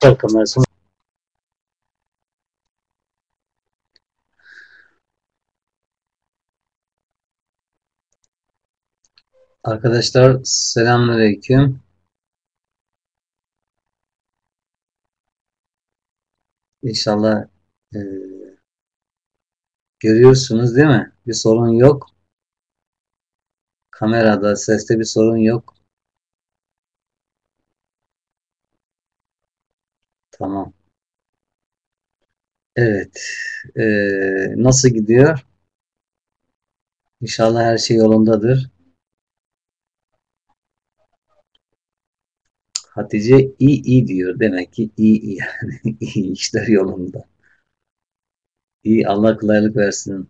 kamerası Arkadaşlar selamünaleyküm. İnşallah e, görüyorsunuz değil mi? Bir sorun yok. Kamerada, seste bir sorun yok. Tamam. Evet. E, nasıl gidiyor? İnşallah her şey yolundadır. Hatice iyi iyi diyor. Demek ki iyi iyi yani iyi işler yolunda. İyi Allah kolaylık versin.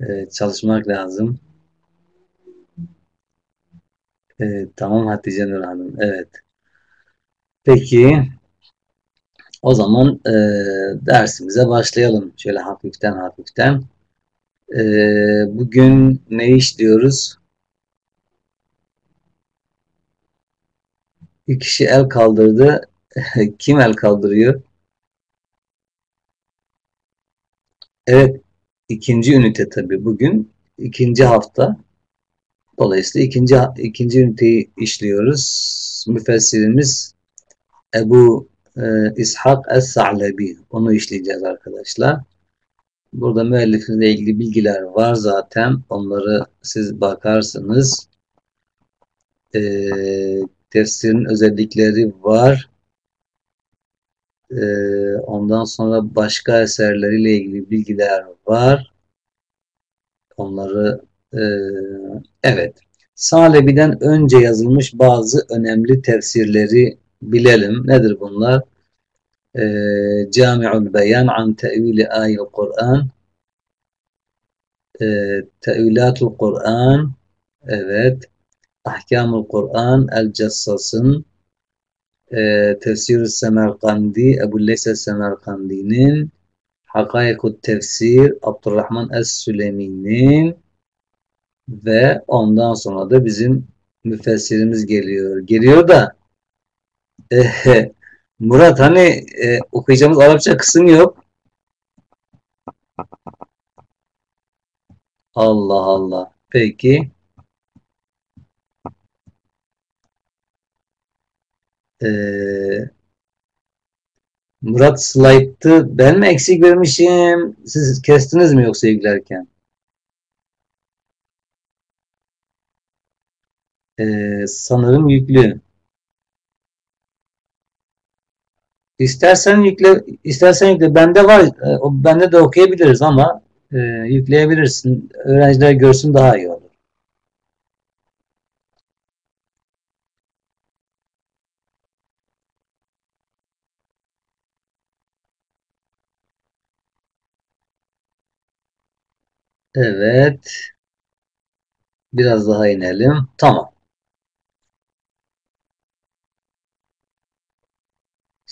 Ee, çalışmak lazım. Ee, tamam Hatice Nur Hanım. Evet. Peki o zaman e, dersimize başlayalım. Şöyle hafiften hafiften. E, bugün ne işliyoruz? Bir kişi el kaldırdı. Kim el kaldırıyor? Evet, ikinci ünite tabii bugün. ikinci hafta. Dolayısıyla ikinci ikinci üniteyi işliyoruz. Müfessirimiz Ebu e, İshak Es-Sa'lebi. Onu işleyeceğiz arkadaşlar. Burada müellifimle ilgili bilgiler var zaten. Onları siz bakarsınız. Ee, tefsirin özellikleri var. Ee, ondan sonra başka eserleriyle ilgili bilgiler var. Onları e, evet. Salebi'den önce yazılmış bazı önemli tefsirleri bilelim. Nedir bunlar? Ee, Cami'ul Beyan an tevili ayil Kur'an ee, Tevilatul Kur'an evet Ahkamul Kur'an El Cessas'ın e, Tefsir-i Semerkandi Ebu Leyse Semerkandi'nin Hakayekut Tefsir Abdurrahman Es-Sülemi'nin ve ondan sonra da bizim müfessirimiz geliyor. Geliyor da Murat hani e, okuyacağımız Arapça kısım yok. Allah Allah. Peki. Ee, Murat slayttı. Ben mi eksik vermişim? Siz kestiniz mi yoksa yüklerken? Ee, sanırım yüklü. İstersen yükle, istersen yükle. Bende var. E, bende de okuyabiliriz ama e, yükleyebilirsin. Öğrenciler görsün daha iyi olur. Evet. Biraz daha inelim. Tamam.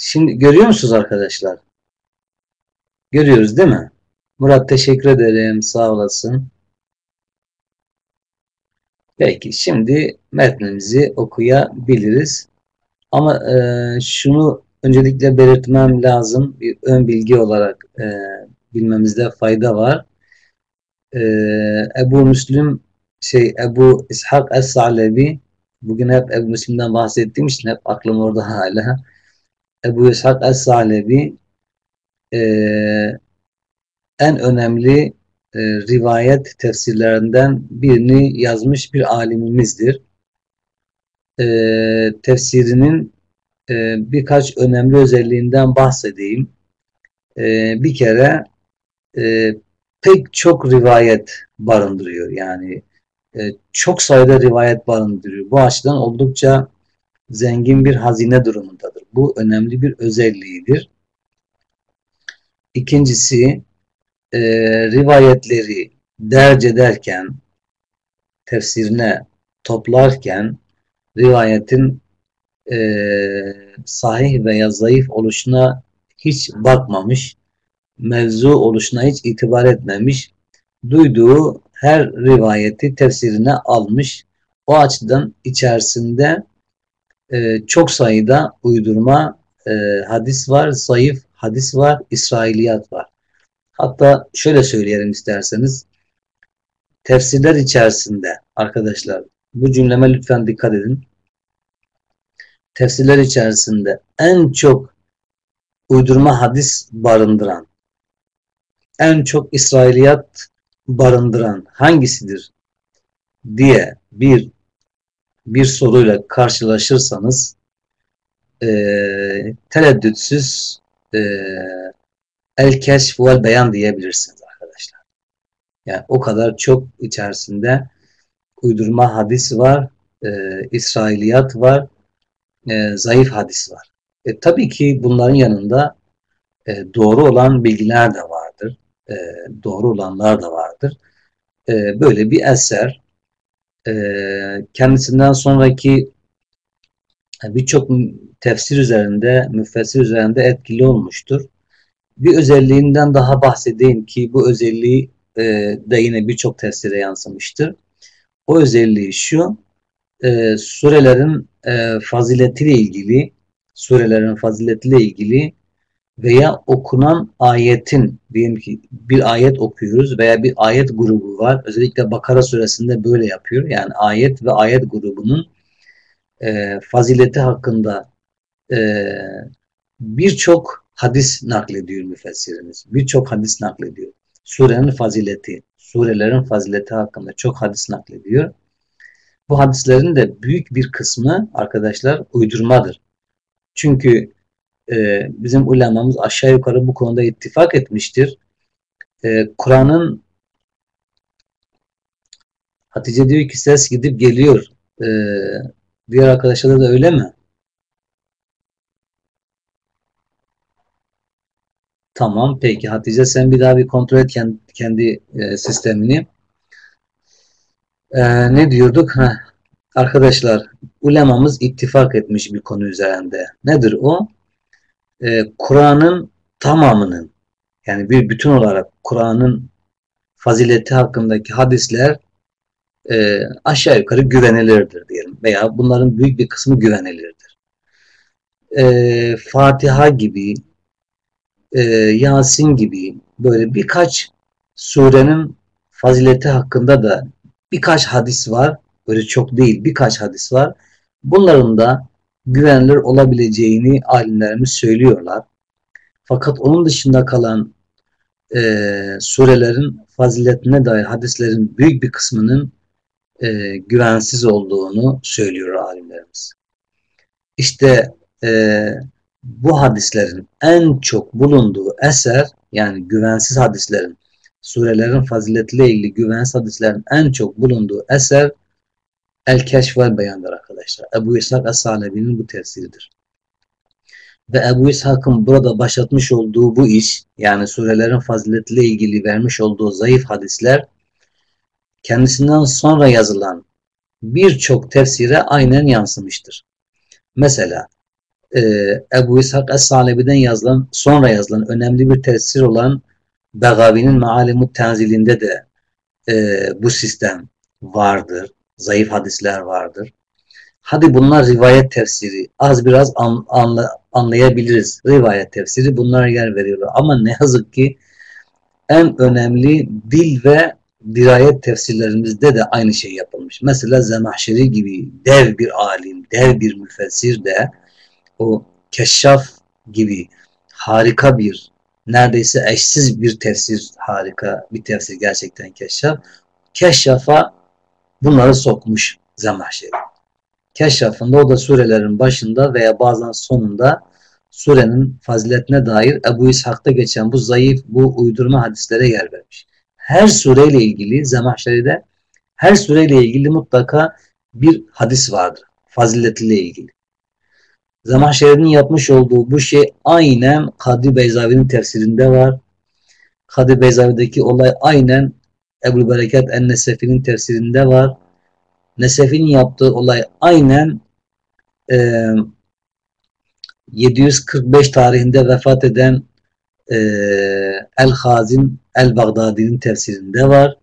Şimdi görüyor musunuz arkadaşlar? Görüyoruz değil mi? Murat teşekkür ederim. Sağ olasın. Peki şimdi metnimizi okuyabiliriz. Ama e, şunu öncelikle belirtmem lazım. Bir ön bilgi olarak e, bilmemizde fayda var. E, Ebu Müslüm şey Ebu İshak Es-Sa'lebi bugün hep Ebu Müslim'den bahsettiğim için hep aklım orada hala. Ebu İshak Es-Sa'lebi e, en önemli e, rivayet tefsirlerinden birini yazmış bir alimimizdir. E, tefsirinin e, birkaç önemli özelliğinden bahsedeyim. E, bir kere e, pek çok rivayet barındırıyor. Yani e, çok sayıda rivayet barındırıyor. Bu açıdan oldukça zengin bir hazine durumundadır. Bu önemli bir özelliğidir. İkincisi e, rivayetleri derc ederken tefsirine toplarken rivayetin e, sahih veya zayıf oluşuna hiç bakmamış, mevzu oluşuna hiç itibar etmemiş, duyduğu her rivayeti tefsirine almış. O açıdan içerisinde e, çok sayıda uydurma e, hadis var, zayıf hadis var, İsrailiyat var. Hatta şöyle söyleyelim isterseniz. Tefsirler içerisinde arkadaşlar bu cümleme lütfen dikkat edin. Tefsirler içerisinde en çok uydurma hadis barındıran, en çok İsrailiyat barındıran hangisidir diye bir bir soruyla karşılaşırsanız e, tereddütsüz e, el keşf vel beyan diyebilirsiniz arkadaşlar. Yani o kadar çok içerisinde uydurma hadis var, e, İsrailiyat var, e, zayıf hadis var. E, tabii ki bunların yanında e, doğru olan bilgiler de vardır. E, doğru olanlar da vardır. E, böyle bir eser e, kendisinden sonraki birçok tefsir üzerinde, müfessir üzerinde etkili olmuştur. Bir özelliğinden daha bahsedeyim ki bu özelliği e, de yine birçok tefsire yansımıştır. O özelliği şu, e, surelerin e, faziletiyle ilgili, surelerin faziletiyle ilgili veya okunan ayetin, diyelim ki bir ayet okuyoruz veya bir ayet grubu var. Özellikle Bakara suresinde böyle yapıyor. Yani ayet ve ayet grubunun e, fazileti hakkında e, birçok hadis naklediyor müfessirimiz. Birçok hadis naklediyor. Surenin fazileti, surelerin fazileti hakkında çok hadis naklediyor. Bu hadislerin de büyük bir kısmı arkadaşlar uydurmadır. Çünkü e, bizim ulemamız aşağı yukarı bu konuda ittifak etmiştir. E, Kur'an'ın Hatice diyor ki ses gidip geliyor. E, diğer arkadaşlar da öyle mi? Tamam peki Hatice sen bir daha bir kontrol et kendi, kendi e, sistemini. E, ne diyorduk? Heh. Arkadaşlar ulemamız ittifak etmiş bir konu üzerinde. Nedir o? E, Kur'an'ın tamamının yani bir bütün olarak Kur'an'ın fazileti hakkındaki hadisler e, aşağı yukarı güvenilirdir diyelim veya bunların büyük bir kısmı güvenilirdir. E, Fatiha gibi e, Yasin gibi böyle birkaç surenin fazileti hakkında da birkaç hadis var. Böyle çok değil birkaç hadis var. Bunların da güvenilir olabileceğini alimlerimiz söylüyorlar. Fakat onun dışında kalan e, surelerin faziletine dair hadislerin büyük bir kısmının e, güvensiz olduğunu söylüyor alimlerimiz. İşte e, bu hadislerin en çok bulunduğu eser yani güvensiz hadislerin surelerin faziletiyle ilgili güvensiz hadislerin en çok bulunduğu eser El Keşf ve Beyan'dır arkadaşlar. Ebu İshak Es-Salebi'nin bu tefsiridir. Ve Ebu İshak'ın burada başlatmış olduğu bu iş yani surelerin faziletiyle ilgili vermiş olduğu zayıf hadisler kendisinden sonra yazılan birçok tefsire aynen yansımıştır. Mesela e, Ebu İshak Es-Salebi'den yazılan, sonra yazılan önemli bir tefsir olan Begavi'nin Maalimut Tenzilinde de e, bu sistem vardır. Zayıf hadisler vardır. Hadi bunlar rivayet tefsiri. Az biraz an, anla, anlayabiliriz. Rivayet tefsiri bunlara yer veriyorlar. Ama ne yazık ki en önemli dil ve dirayet tefsirlerimizde de aynı şey yapılmış. Mesela Zemahşeri gibi dev bir alim, dev bir müfessir de o keşşaf gibi harika bir neredeyse eşsiz bir tefsir harika bir tefsir gerçekten keşşaf. Keşşafa bunları sokmuş Zemahşeri. Keşşafında o da surelerin başında veya bazen sonunda surenin faziletine dair Ebu İshak'ta geçen bu zayıf, bu uydurma hadislere yer vermiş. Her sureyle ilgili Zemahşeri'de her sureyle ilgili mutlaka bir hadis vardır. Faziletiyle ilgili. Zemahşeri'nin yapmış olduğu bu şey aynen Kadı Beyzavi'nin tefsirinde var. Kadı Beyzavi'deki olay aynen Ebu Bereket En-Nesefi'nin tefsirinde var. Nesefi'nin yaptığı olay aynen e, 745 tarihinde vefat eden e, El-Hazin El-Bagdadi'nin tefsirinde var.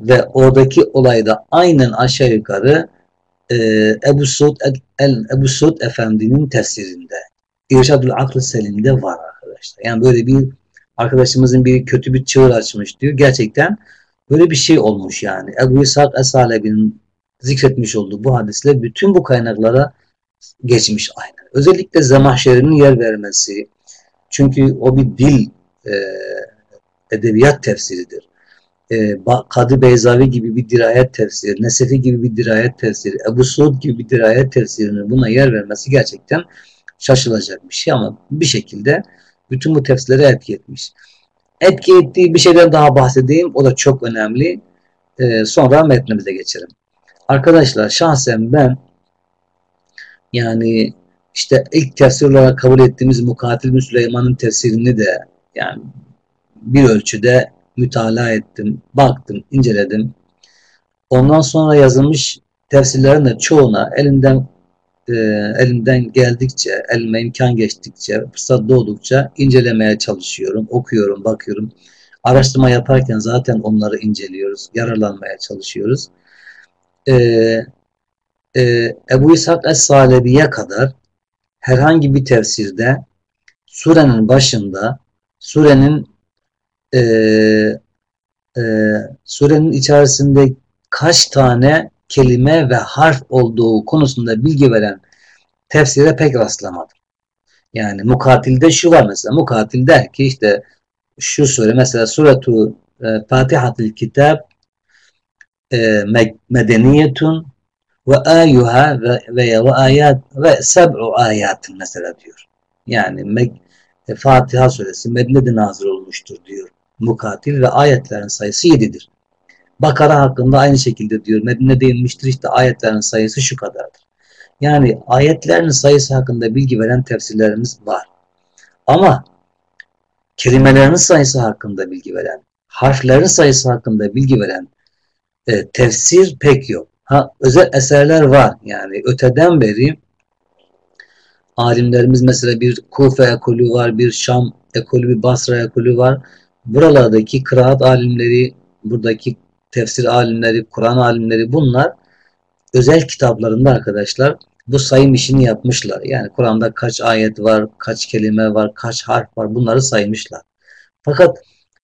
Ve oradaki olay da aynen aşağı yukarı e, Ebu Suud El Ebu Suud Efendi'nin tefsirinde. İrşadül Aklı Selim'de var arkadaşlar. Yani böyle bir arkadaşımızın bir kötü bir çığır açmış diyor. Gerçekten böyle bir şey olmuş yani. Ebu İshak Es-Salebi'nin zikretmiş olduğu bu hadisle bütün bu kaynaklara geçmiş aynen. Özellikle Zemahşeri'nin yer vermesi. Çünkü o bir dil e, edebiyat tefsiridir. E, Kadı Beyzavi gibi bir dirayet tefsiri, Nesefi gibi bir dirayet tefsiri, Ebu Suud gibi bir dirayet tefsirinin buna yer vermesi gerçekten şaşılacak bir şey ama bir şekilde bütün bu tefsirleri etki etmiş. Etki ettiği bir şeyden daha bahsedeyim. O da çok önemli. Ee, sonra metnimize geçelim. Arkadaşlar şahsen ben yani işte ilk tefsir olarak kabul ettiğimiz Mukatil Süleyman'ın tefsirini de yani bir ölçüde mütalaa ettim, baktım, inceledim. Ondan sonra yazılmış tefsirlerin de çoğuna elimden e, elimden geldikçe, elime imkan geçtikçe, fırsat doğdukça incelemeye çalışıyorum, okuyorum, bakıyorum. Araştırma yaparken zaten onları inceliyoruz, yararlanmaya çalışıyoruz. E, e, Ebu İshak Es-Salebi'ye kadar herhangi bir tefsirde surenin başında surenin e, e, surenin içerisinde kaç tane kelime ve harf olduğu konusunda bilgi veren tefsire pek rastlamadım. Yani mukatilde şu var mesela. Mukatil der ki işte şu sure mesela suratu e, Fatihatil Kitab e, medeniyetun ve ayuha ve veya ve ayat ve seb'u ayatın mesela diyor. Yani e, Fatiha suresi Medine'de nazil olmuştur diyor mukatil ve ayetlerin sayısı 7'dir. Bakara hakkında aynı şekilde diyor. Medine'de inmiştir işte ayetlerin sayısı şu kadardır. Yani ayetlerin sayısı hakkında bilgi veren tefsirlerimiz var. Ama kelimelerin sayısı hakkında bilgi veren, harflerin sayısı hakkında bilgi veren e, tefsir pek yok. Ha, özel eserler var. Yani öteden beri alimlerimiz mesela bir Kufe ekolü var, bir Şam ekolü, bir Basra ekolü var. Buralardaki kıraat alimleri, buradaki tefsir alimleri, Kur'an alimleri bunlar özel kitaplarında arkadaşlar bu sayım işini yapmışlar. Yani Kur'an'da kaç ayet var, kaç kelime var, kaç harf var bunları saymışlar. Fakat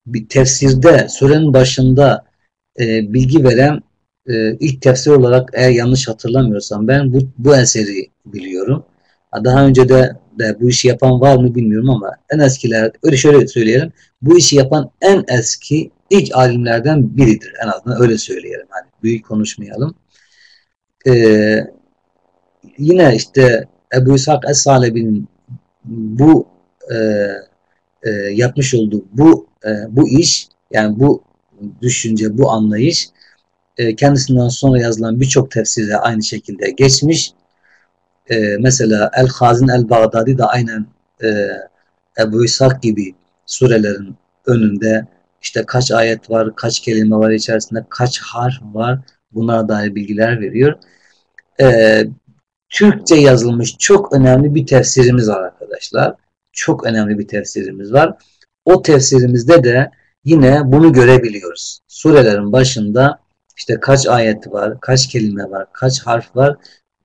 bir tefsirde surenin başında e, bilgi veren e, ilk tefsir olarak eğer yanlış hatırlamıyorsam ben bu, bu eseri biliyorum. Daha önce de, de bu işi yapan var mı bilmiyorum ama en eskiler öyle şöyle söyleyelim. Bu işi yapan en eski ilk alimlerden biridir. En azından öyle söyleyelim. Hani büyük konuşmayalım. Ee, yine işte Ebu İshak Es-Salebi'nin bu e, e, yapmış olduğu bu e, bu iş yani bu düşünce, bu anlayış e, kendisinden sonra yazılan birçok tefsirde aynı şekilde geçmiş. E, mesela El-Hazin El-Bağdadi de aynen e, Ebu İshak gibi surelerin önünde işte kaç ayet var, kaç kelime var içerisinde, kaç harf var bunlara dair bilgiler veriyor. Ee, Türkçe yazılmış çok önemli bir tefsirimiz var arkadaşlar. Çok önemli bir tefsirimiz var. O tefsirimizde de yine bunu görebiliyoruz. Surelerin başında işte kaç ayet var, kaç kelime var, kaç harf var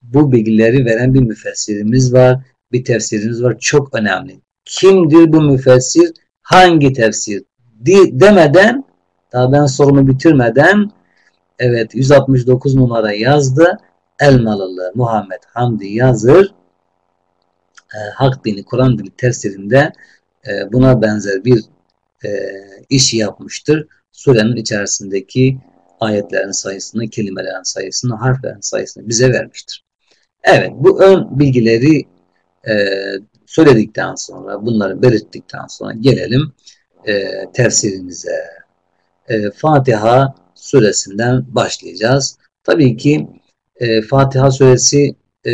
bu bilgileri veren bir müfessirimiz var, bir tefsirimiz var. Çok önemli. Kimdir bu müfessir? Hangi tefsir? Demeden daha ben sorumu bitirmeden evet 169 numara yazdı. Elmalılı Muhammed Hamdi Yazır e, Hak Dini Kur'an Dili tefsirinde e, buna benzer bir e, iş yapmıştır. Surenin içerisindeki ayetlerin sayısını, kelimelerin sayısını, harflerin sayısını bize vermiştir. Evet, bu ön bilgileri e, söyledikten sonra, bunları belirttikten sonra gelelim e, tefsirimize. E, Fatiha suresinden başlayacağız. Tabii ki e, Fatiha suresi e,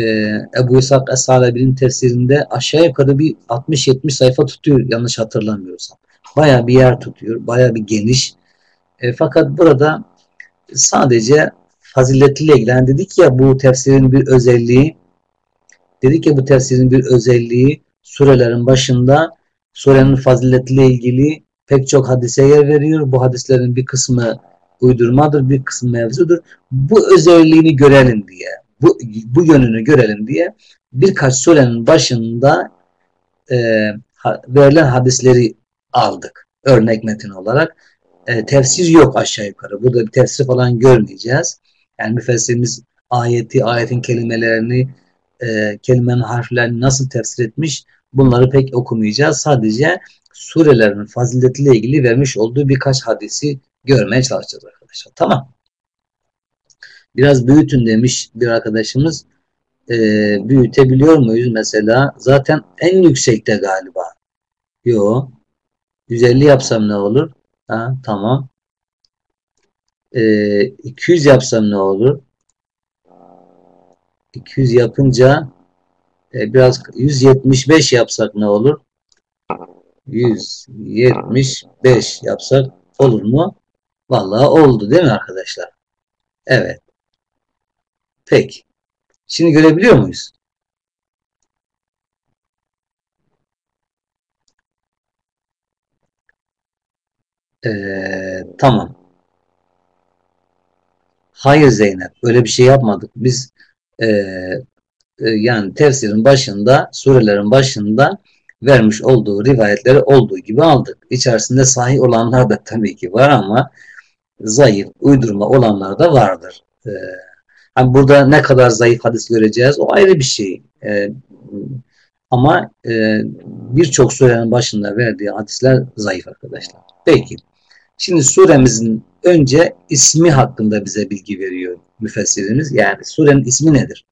Ebu İshak Es-Salebi'nin tefsirinde aşağı yukarı bir 60-70 sayfa tutuyor yanlış hatırlamıyorsam. Baya bir yer tutuyor. Baya bir geniş. E, fakat burada sadece faziletliyle ilgilen dedik ya bu tefsirin bir özelliği dedik ya bu tefsirin bir özelliği surelerin başında surenin faziletiyle ilgili pek çok hadise yer veriyor. Bu hadislerin bir kısmı uydurmadır, bir kısmı mevzudur. Bu özelliğini görelim diye, bu, bu yönünü görelim diye birkaç surenin başında e, verilen hadisleri aldık. Örnek metin olarak. E, tefsir yok aşağı yukarı. Burada bir tefsir falan görmeyeceğiz. Yani müfessirimiz ayeti, ayetin kelimelerini, e, kelimenin harflerini nasıl tefsir etmiş bunları pek okumayacağız. Sadece surelerin faziletiyle ilgili vermiş olduğu birkaç hadisi görmeye çalışacağız arkadaşlar. Tamam. Biraz büyütün demiş bir arkadaşımız. E, büyütebiliyor muyuz mesela? Zaten en yüksekte galiba. Yo. 150 yapsam ne olur? Ha, tamam. E, 200 yapsam ne olur? 200 yapınca e, biraz 175 yapsak ne olur? 175 yapsak olur mu? Vallahi oldu değil mi arkadaşlar? Evet. Peki. Şimdi görebiliyor muyuz? Ee, tamam. Hayır Zeynep. Öyle bir şey yapmadık. Biz e, yani tefsirin başında, surelerin başında vermiş olduğu rivayetleri olduğu gibi aldık. İçerisinde sahih olanlar da tabii ki var ama zayıf, uydurma olanlar da vardır. Ee, hani burada ne kadar zayıf hadis göreceğiz o ayrı bir şey. Ee, ama e, birçok surenin başında verdiği hadisler zayıf arkadaşlar. Peki. Şimdi suremizin önce ismi hakkında bize bilgi veriyor müfessirimiz. Yani surenin ismi nedir?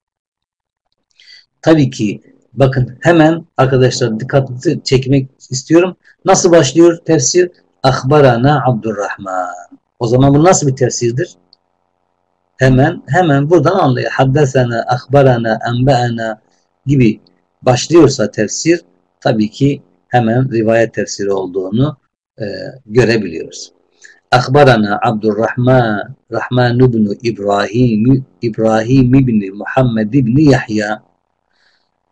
Tabii ki bakın hemen arkadaşlar dikkatinizi çekmek istiyorum. Nasıl başlıyor tefsir? Akbarana Abdurrahman. O zaman bu nasıl bir tefsirdir? Hemen hemen buradan anlıyor. Haddesena, akbarana, enbeana gibi başlıyorsa tefsir tabii ki hemen rivayet tefsiri olduğunu e, görebiliyoruz. Akbarana Abdurrahman Rahman ibn İbrahim İbrahim ibn Muhammed ibn Yahya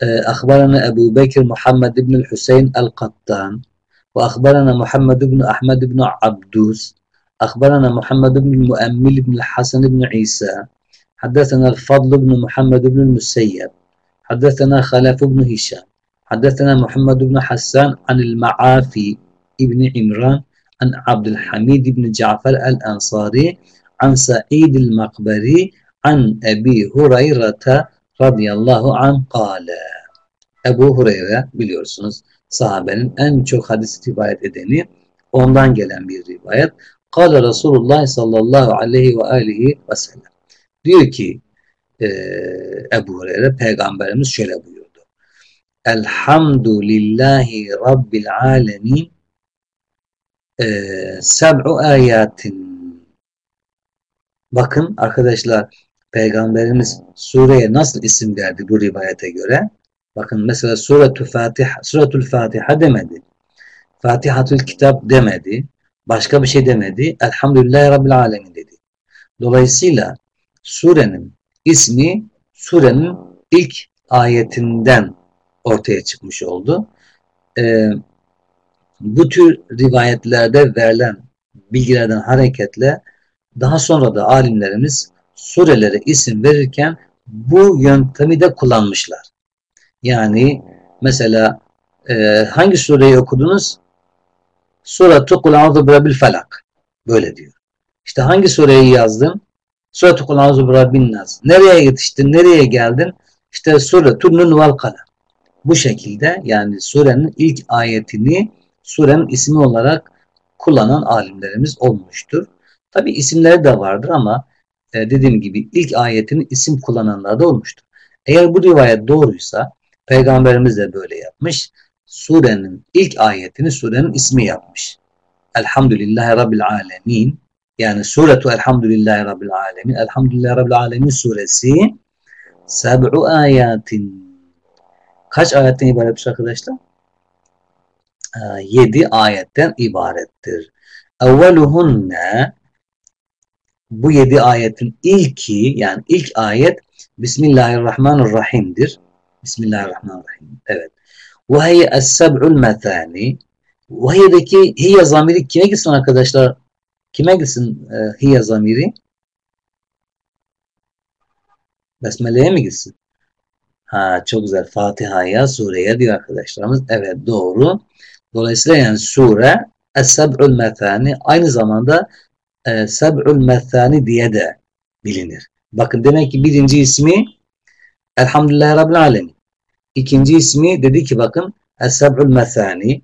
أخبرنا أبو بكر محمد بن الحسين القطان وأخبرنا محمد بن أحمد بن عبدوس أخبرنا محمد بن المؤمل بن الحسن بن عيسى حدثنا الفضل بن محمد بن المسيب حدثنا خلف بن هشام حدثنا محمد بن حسان عن المعافي ابن عمران عن عبد الحميد بن جعفر الأنصاري عن سعيد المقبري عن أبي هريرة radıyallahu an kâle. Ebu Hureyre biliyorsunuz sahabenin en çok hadis rivayet edeni ondan gelen bir rivayet. Kâle Resulullah sallallahu aleyhi ve aleyhi ve sellem. Diyor ki e, Ebu Hureyre peygamberimiz şöyle buyurdu. Elhamdülillahi Rabbil alemin e, seb'u ayatin Bakın arkadaşlar Peygamberimiz sureye nasıl isim verdi bu rivayete göre? Bakın mesela Suretül Fatiha, Suretül Fatiha demedi. Fatihatül Kitap demedi. Başka bir şey demedi. Elhamdülillahi Rabbil Alemin dedi. Dolayısıyla surenin ismi surenin ilk ayetinden ortaya çıkmış oldu. Ee, bu tür rivayetlerde verilen bilgilerden hareketle daha sonra da alimlerimiz surelere isim verirken bu yöntemi de kullanmışlar. Yani mesela e, hangi sureyi okudunuz? Suratu Kul A'udhu Birabil Felak. Böyle diyor. İşte hangi sureyi yazdın? Suratu Kul A'udhu Birabil Nas. Nereye yetiştin? Nereye geldin? İşte Suratu Nun vel Kalem. Bu şekilde yani surenin ilk ayetini surenin ismi olarak kullanan alimlerimiz olmuştur. Tabi isimleri de vardır ama e, dediğim gibi ilk ayetini isim kullananlar da olmuştur. Eğer bu rivayet doğruysa Peygamberimiz de böyle yapmış. Surenin ilk ayetini surenin ismi yapmış. Elhamdülillahi Rabbil Alemin yani Suretu Elhamdülillahi Rabbil Alemin Elhamdülillahi Rabbil Alemin suresi seb'u ayatin kaç ayetten ibarettir arkadaşlar? Ee, yedi ayetten ibarettir. Evveluhunne bu yedi ayetin ilki yani ilk ayet Bismillahirrahmanirrahim'dir. Bismillahirrahmanirrahim. Evet. Ve hiye es-seb'ul methani. Ve hiyedeki hiye zamiri kime gitsin arkadaşlar? Kime gitsin e, hiye zamiri? Besmele'ye mi gitsin? Ha çok güzel. Fatiha'ya, sureye diyor arkadaşlarımız. Evet doğru. Dolayısıyla yani sure Es-Seb'ül Methani aynı zamanda e, Seb'ül Methani diye de bilinir. Bakın demek ki birinci ismi Elhamdülillahi Rabbil Alemin. İkinci ismi dedi ki bakın Es-Seb'ül Methani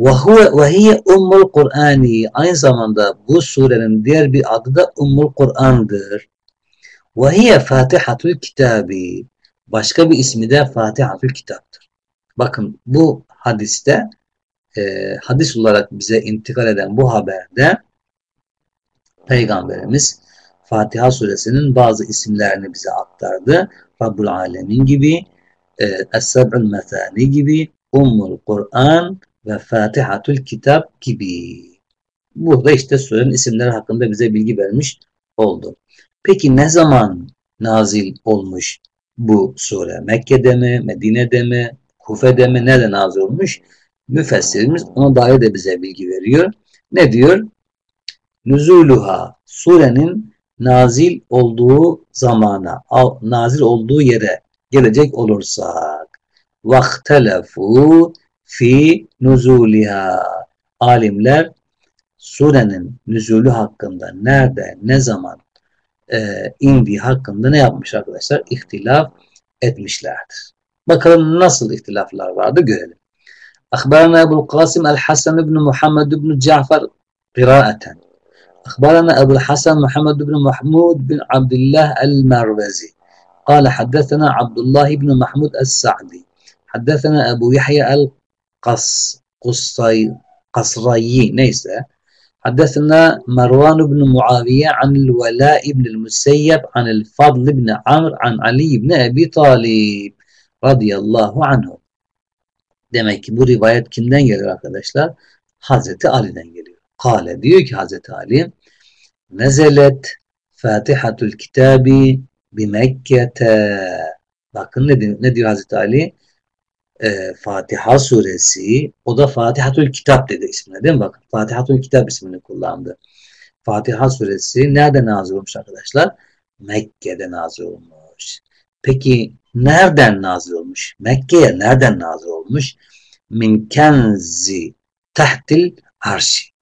ve huve ve hiye Ummul Kur'ani. Aynı zamanda bu surenin diğer bir adı da Ummul Kur'an'dır. Ve hiye Fatihatul Kitabi. Başka bir ismi de Fatihatul Kitap'tır. Bakın bu hadiste e, hadis olarak bize intikal eden bu haberde Peygamberimiz Fatiha suresinin bazı isimlerini bize aktardı. Rabbul Alemin gibi, e, Es-Seb'ül Methani gibi, Ummul Kur'an ve Fatihatul Kitap gibi. Burada işte surenin isimleri hakkında bize bilgi vermiş oldu. Peki ne zaman nazil olmuş bu sure? Mekke'de mi, Medine'de mi, Kufe'de mi, nerede nazil olmuş? Müfessirimiz ona dair de bize bilgi veriyor. Ne diyor? nüzuluha surenin nazil olduğu zamana, nazil olduğu yere gelecek olursak vaktelefu fi nuzuliha alimler surenin nüzulü hakkında nerede, ne zaman e, indiği hakkında ne yapmış arkadaşlar? İhtilaf etmişlerdir. Bakalım nasıl ihtilaflar vardı görelim. Akbarana Ebu Kasım El-Hasan ibn Muhammed ibn Cafer kıraeten. أخبرنا أبو الحسن محمد بن محمود بن عبد الله المروزي قال حدثنا عبد الله بن محمود السعدي حدثنا أبو يحيى القص قصي قصري ليس حدثنا مروان بن معاوية عن الولاء بن المسيب عن الفضل بن عمرو عن علي بن أبي طالب رضي الله عنه Demek ki bu rivayet kimden geliyor arkadaşlar? Hazreti Ali'den geliyor. Kale diyor ki Hazreti Ali Nezelet Fatihatul Kitabi bi Mekke'te Bakın ne diyor, ne diyor Hazreti Ali? Ee, Fatiha suresi o da Fatihatul Kitap dedi ismine değil mi? Bakın Fatihatul Kitap ismini kullandı. Fatiha suresi nerede nazil olmuş arkadaşlar? Mekke'de nazil olmuş. Peki nereden nazil olmuş? Mekke'ye nereden nazil olmuş? Min kenzi tahtil arşi.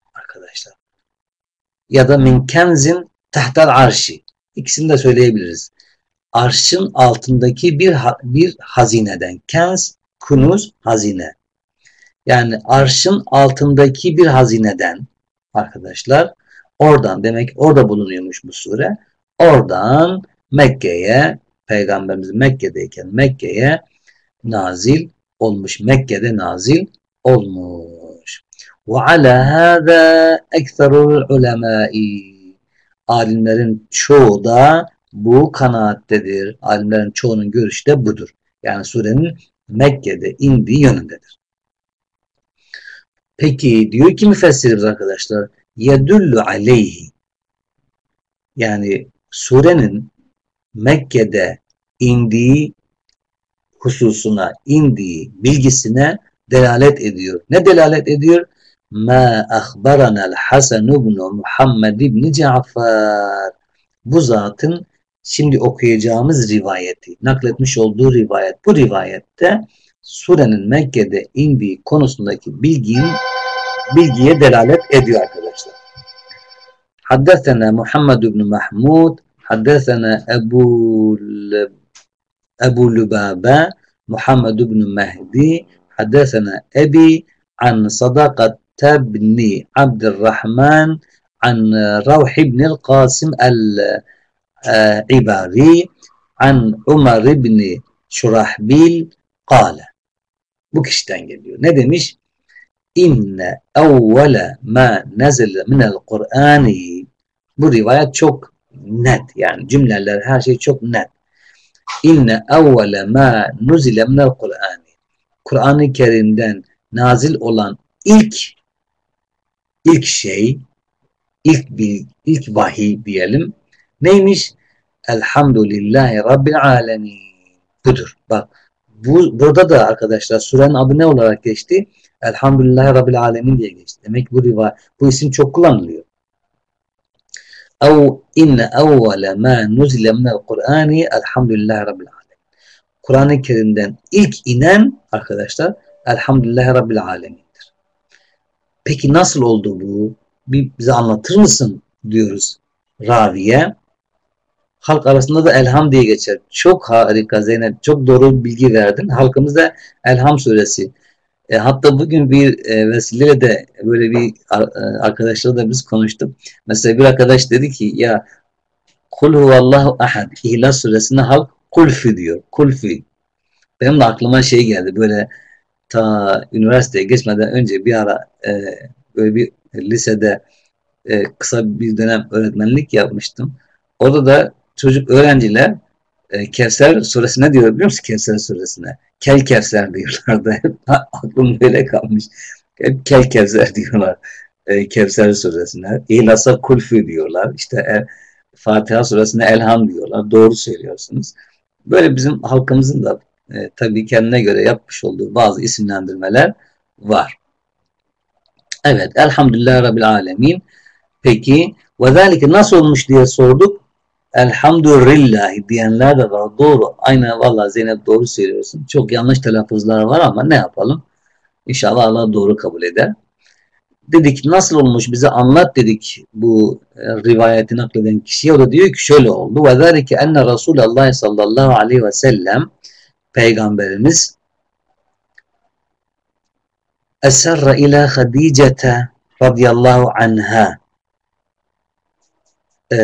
Ya da min kenzin tahtel arşi. İkisini de söyleyebiliriz. Arşın altındaki bir bir hazineden. Kenz, kunuz, hazine. Yani arşın altındaki bir hazineden arkadaşlar oradan demek orada bulunuyormuş bu sure. Oradan Mekke'ye Peygamberimiz Mekke'deyken Mekke'ye nazil olmuş. Mekke'de nazil olmuş. Ala hâzâ ekserul ulemâi. Alimlerin çoğu da bu kanaattedir. Alimlerin çoğunun görüşü de budur. Yani surenin Mekke'de indiği yönündedir. Peki diyor ki müfessirimiz arkadaşlar yedullu aleyhi yani surenin Mekke'de indiği hususuna, indiği bilgisine delalet ediyor. Ne delalet ediyor? ma ahbaranel Hasan ibn Muhammed ibn Cafer. Bu zatın şimdi okuyacağımız rivayeti, nakletmiş olduğu rivayet. Bu rivayette surenin Mekke'de indiği konusundaki bilgin, bilgiye delalet ediyor arkadaşlar. Haddesena Muhammed ibn Mahmud, haddesena Ebu Ebu Lübabe, Muhammed ibn Mehdi, haddesena Ebi an sadakat بن عبد الرحمن عن روح بن القاسم العباري عن عمر بن Şurahbil kâle. Bu kişiden geliyor. Ne demiş? İnne evvele ma nezele minel Kur'ani. Bu rivayet çok net yani cümleler her şey çok net. İnne evvele ma nuzile minel Kur'ani. Kur'an-ı Kerim'den nazil olan ilk ilk şey, ilk bir, ilk vahiy diyelim. Neymiş? Elhamdülillahi Rabbil Alemin. Budur. Bak bu, burada da arkadaşlar surenin adı ne olarak geçti? Elhamdülillahi Rabbil Alemin diye geçti. Demek ki bu, riva, bu isim çok kullanılıyor. Ev inne evvele ma nuzile minel Kur'ani elhamdülillahi Rabbil Alemin. Kur'an-ı Kerim'den ilk inen arkadaşlar Elhamdülillahi Rabbil Alemin. Peki nasıl oldu bu? Bir bize anlatır mısın diyoruz raviye. Halk arasında da Elham diye geçer. Çok harika Zeynep. Çok doğru bilgi verdin. Halkımızda Elham suresi. E, hatta bugün bir e, vesileyle de böyle bir e, arkadaşlarla da biz konuştuk. Mesela bir arkadaş dedi ki ya Kul huvallahu ahad. İhlas suresinde halk kulfi diyor. Kulfi. Benim de aklıma şey geldi. Böyle ta üniversiteye geçmeden önce bir ara e, böyle bir lisede e, kısa bir dönem öğretmenlik yapmıştım. Orada da çocuk öğrenciler e, Kevser suresine diyor biliyor musun Kevser suresine? Kel Kevser diyorlardı. Hep aklım böyle kalmış. Hep Kel Kevser diyorlar. E, Kevser suresine. İhlasa kulfü diyorlar. İşte e, Fatiha suresine elham diyorlar. Doğru söylüyorsunuz. Böyle bizim halkımızın da e, tabii kendine göre yapmış olduğu bazı isimlendirmeler var. Evet. Elhamdülillah Rabbil Alemin. Peki ve zalike nasıl olmuş diye sorduk. Elhamdülillah diyenler de var. Doğru. Aynen valla Zeynep doğru söylüyorsun. Çok yanlış telaffuzlar var ama ne yapalım? İnşallah Allah doğru kabul eder. Dedik nasıl olmuş bize anlat dedik bu e, rivayeti nakleden kişiye. O da diyor ki şöyle oldu. Ve zâlike enne Resulallah sallallahu aleyhi ve sellem Peygamberimiz eserre ila Hadicete radıyallahu anha e,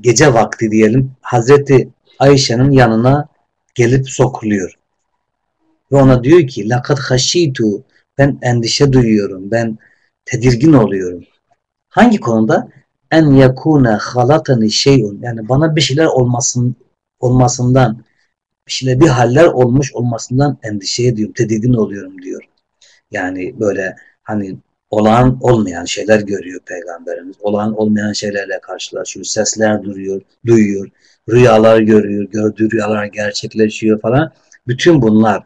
gece vakti diyelim Hazreti Ayşe'nin yanına gelip sokuluyor. Ve ona diyor ki lakat haşitu ben endişe duyuyorum. Ben tedirgin oluyorum. Hangi konuda? En yakune halatani şeyun yani bana bir şeyler olmasın olmasından bir haller olmuş olmasından endişe ediyorum, tedirgin oluyorum diyor. Yani böyle hani olağan olmayan şeyler görüyor peygamberimiz. Olağan olmayan şeylerle karşılaşıyor. Sesler duyuyor, duyuyor. Rüyalar görüyor, gördüğü rüyalar gerçekleşiyor falan. Bütün bunlar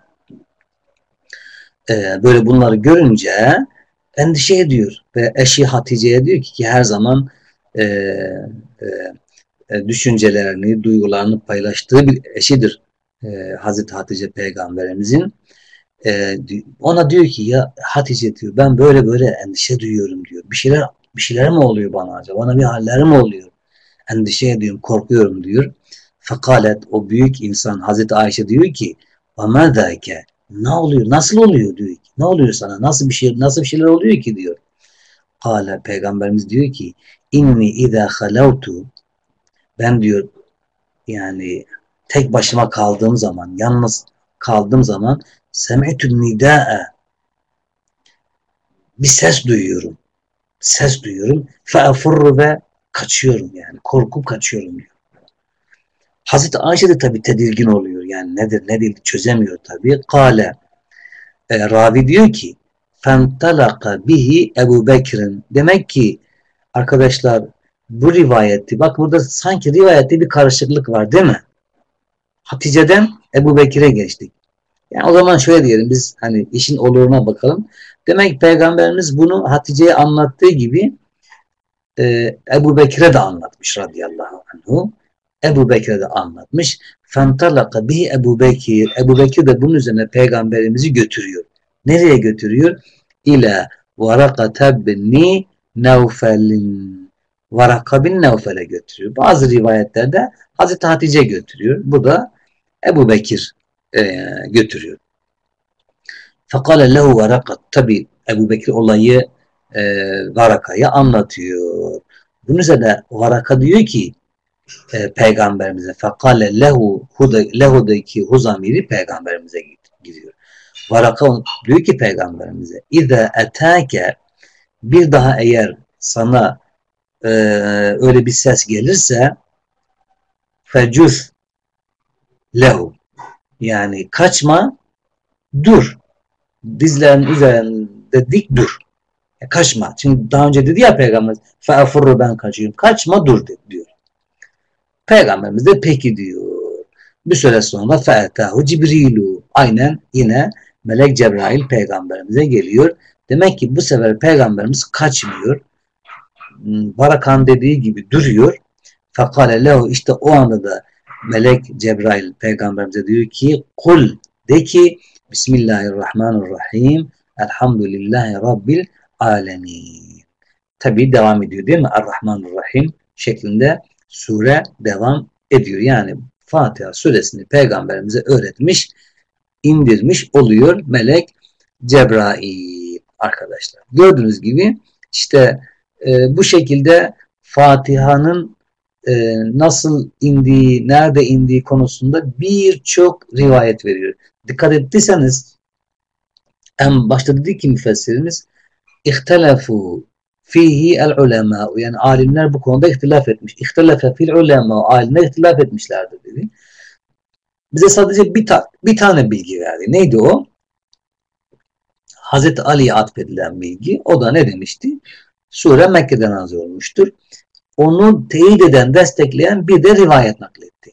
e, böyle bunları görünce endişe ediyor. Ve eşi Hatice'ye diyor ki, ki her zaman e, e, e düşüncelerini, duygularını paylaştığı bir eşidir e, Hazreti Hatice peygamberimizin. E, ona diyor ki ya Hatice diyor ben böyle böyle endişe duyuyorum diyor. Bir şeyler bir şeyler mi oluyor bana acaba? Bana bir haller mi oluyor? Endişe ediyorum, korkuyorum diyor. Fekalet o büyük insan Hazreti Ayşe diyor ki ama ne oluyor? Nasıl oluyor diyor ki. Ne oluyor sana? Nasıl bir şey nasıl bir şeyler oluyor ki diyor. Kale peygamberimiz diyor ki inni iza halautu ben diyor yani tek başıma kaldığım zaman yalnız kaldığım zaman Semi'tü nidâe bir ses duyuyorum. Ses duyuyorum. Fe'afurru ve kaçıyorum yani. Korkup kaçıyorum diyor. Hazreti Ayşe de tabi tedirgin oluyor. Yani nedir ne değil çözemiyor tabi. Kale e, Ravi diyor ki fentalaka bihi Ebu Bekir'in demek ki arkadaşlar bu rivayeti bak burada sanki rivayette bir karışıklık var değil mi? Hatice'den Ebu Bekir'e geçtik. Yani o zaman şöyle diyelim biz hani işin oluruna bakalım. Demek Peygamberimiz bunu Hatice'ye anlattığı gibi e, Ebu Bekir'e de anlatmış radıyallahu anhu. Ebu Bekir'e de anlatmış. Fantalaka bihi Ebu Bekir. Ebu Bekir de bunun üzerine Peygamberimizi götürüyor. Nereye götürüyor? İla Varaka binni Nevfel'in. Varaka bin Nevfel'e götürüyor. Bazı rivayetlerde Hazreti Hatice götürüyor. Bu da Ebu Bekir e, götürüyor. Fekale lehu varakat. Tabi Ebu Bekir olayı e, Varaka'ya anlatıyor. Bunun üzerine Varaka diyor ki e, peygamberimize fekale lehu lehudaki huzamiri peygamberimize gidiyor. Varaka diyor ki peygamberimize İze etake bir daha eğer sana e, öyle bir ses gelirse fecus lehu yani kaçma, dur. Dizlerin üzerinde dik dur. Kaçma. Çünkü daha önce dedi ya Peygamber fe'afurru ben kaçıyorum. Kaçma dur diyor. Peygamberimiz de peki diyor. Bir süre sonra fe'etahu Cibrilu. Aynen yine Melek Cebrail peygamberimize geliyor. Demek ki bu sefer peygamberimiz kaçmıyor. Barakan dediği gibi duruyor. Fakale lehu işte o anda da melek Cebrail peygamberimize diyor ki kul de ki Bismillahirrahmanirrahim Elhamdülillahi Rabbil alemin. Tabi devam ediyor değil mi? Errahmanirrahim şeklinde sure devam ediyor. Yani Fatiha suresini peygamberimize öğretmiş, indirmiş oluyor melek Cebrail arkadaşlar. Gördüğünüz gibi işte e, bu şekilde Fatiha'nın e, nasıl indiği, nerede indiği konusunda birçok rivayet veriyor. Dikkat ettiyseniz en başta dedi ki müfessirimiz İhtelefu fihi el ulema yani alimler bu konuda ihtilaf etmiş. İhtelefe fil ulema alimler ihtilaf etmişlerdir dedi. Bize sadece bir, ta bir tane bilgi verdi. Neydi o? Hazreti Ali'ye atfedilen bilgi. O da ne demişti? Sure Mekke'den nazil olmuştur. Onu teyit eden, destekleyen bir de rivayet nakletti.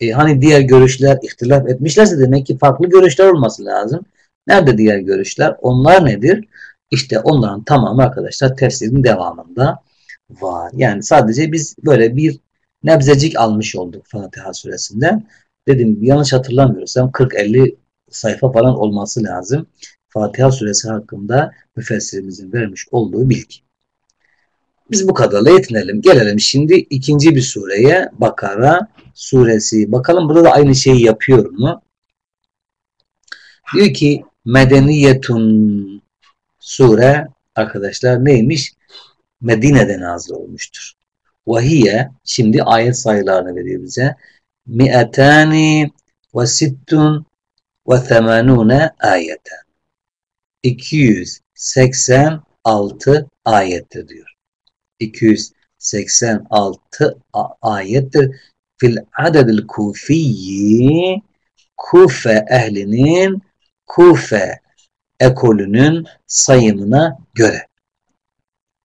E, hani diğer görüşler ihtilaf etmişlerse demek ki farklı görüşler olması lazım. Nerede diğer görüşler? Onlar nedir? İşte onların tamamı arkadaşlar tefsirin devamında var. Yani sadece biz böyle bir nebzecik almış olduk Fatiha suresinden. Dedim yanlış hatırlamıyorsam 40-50 sayfa falan olması lazım. Fatiha suresi hakkında müfessirimizin vermiş olduğu bilgi. Biz bu kadarla yetinelim. Gelelim şimdi ikinci bir sureye Bakara suresi. Bakalım burada da aynı şeyi yapıyor mu? Diyor ki medeniyetun sure arkadaşlar neymiş? Medine'de nazil olmuştur. Vahiye şimdi ayet sayılarını veriyor bize. Mi'etani ve sittun ve themanune ayeten. 286 ayettir diyor. 286 ayettir. Fil adedil kufiyyi Kufe ehlinin Kufe ekolünün sayımına göre.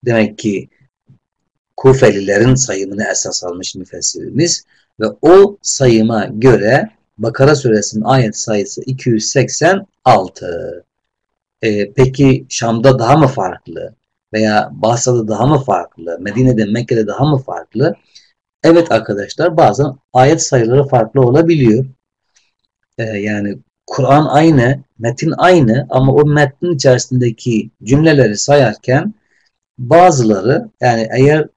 Demek ki Kufelilerin sayımını esas almış müfessirimiz ve o sayıma göre Bakara suresinin ayet sayısı 286. Ee, peki Şam'da daha mı farklı? Veya Basra'da daha mı farklı? Medine'de, Mekke'de daha mı farklı? Evet arkadaşlar bazen ayet sayıları farklı olabiliyor. Ee, yani Kur'an aynı, metin aynı ama o metnin içerisindeki cümleleri sayarken bazıları yani eğer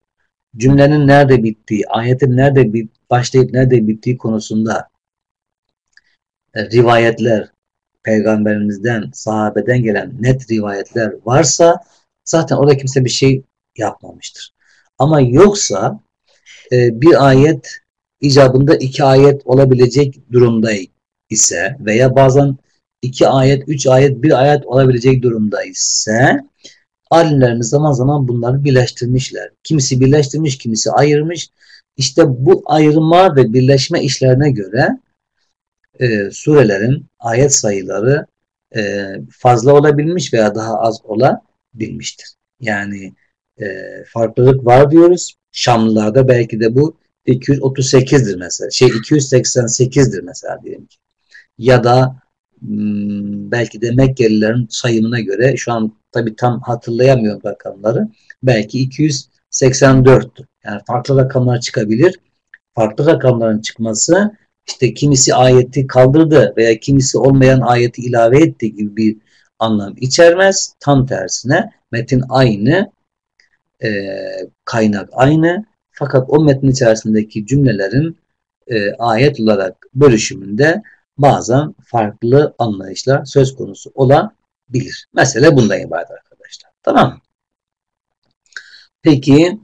cümlenin nerede bittiği, ayetin nerede bit, başlayıp nerede bittiği konusunda e, rivayetler peygamberimizden, sahabeden gelen net rivayetler varsa zaten orada kimse bir şey yapmamıştır. Ama yoksa e, bir ayet icabında iki ayet olabilecek durumda ise veya bazen iki ayet, üç ayet, bir ayet olabilecek durumda ise alimlerimiz zaman zaman bunları birleştirmişler. Kimisi birleştirmiş, kimisi ayırmış. İşte bu ayrılma ve birleşme işlerine göre e, surelerin ayet sayıları e, fazla olabilmiş veya daha az olabilmiştir. Yani e, farklılık var diyoruz. Şamlılarda belki de bu 238'dir mesela. Şey 288'dir mesela diyelim ki ya da hmm, belki de Mekkelilerin sayımına göre şu an tabi tam hatırlayamıyorum rakamları belki 284 yani farklı rakamlar çıkabilir. Farklı rakamların çıkması işte kimisi ayeti kaldırdı veya kimisi olmayan ayeti ilave etti gibi bir anlam içermez. Tam tersine metin aynı, e, kaynak aynı fakat o metin içerisindeki cümlelerin e, ayet olarak bölüşümünde bazen farklı anlayışlar söz konusu olabilir. Mesele bundan ibaret arkadaşlar. Tamam mı? Peki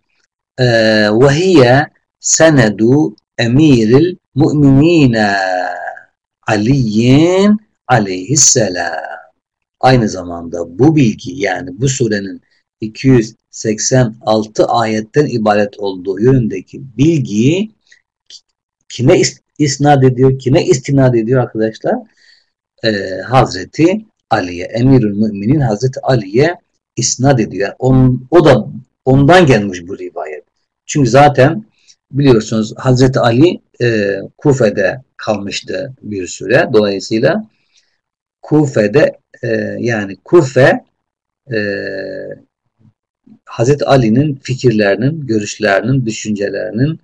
ve senedu emiril mu'minine Aliyin aleyhisselam. Aynı zamanda bu bilgi yani bu surenin 286 ayetten ibaret olduğu yönündeki bilgiyi kime isnat ediyor. Kime istinad ediyor arkadaşlar? Ee, Hazreti Ali'ye, Emirül Müminin Hazreti Ali'ye isnat ediyor. On, o da ondan gelmiş bu rivayet. Çünkü zaten biliyorsunuz Hazreti Ali e, Kufe'de kalmıştı bir süre. Dolayısıyla Kufe'de e, yani Kufe e, Hazreti Ali'nin fikirlerinin, görüşlerinin, düşüncelerinin,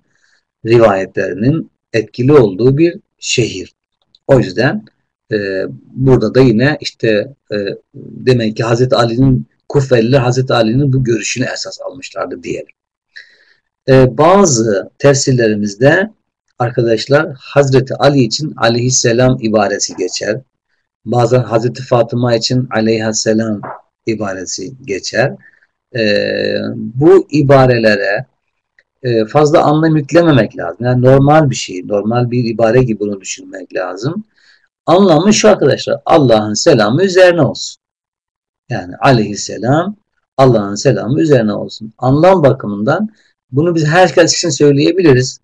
rivayetlerinin etkili olduğu bir şehir. O yüzden e, burada da yine işte e, demek ki Hazreti Ali'nin Kufeliler Hazreti Ali'nin bu görüşünü esas almışlardı diyelim. E, bazı tefsirlerimizde arkadaşlar Hazreti Ali için aleyhisselam ibaresi geçer. Bazen Hazreti Fatıma için aleyhisselam ibaresi geçer. E, bu ibarelere e, fazla anlam yüklememek lazım. Yani normal bir şey, normal bir ibare gibi bunu düşünmek lazım. Anlamı şu arkadaşlar, Allah'ın selamı üzerine olsun. Yani aleyhisselam, Allah'ın selamı üzerine olsun. Anlam bakımından bunu biz herkes için söyleyebiliriz.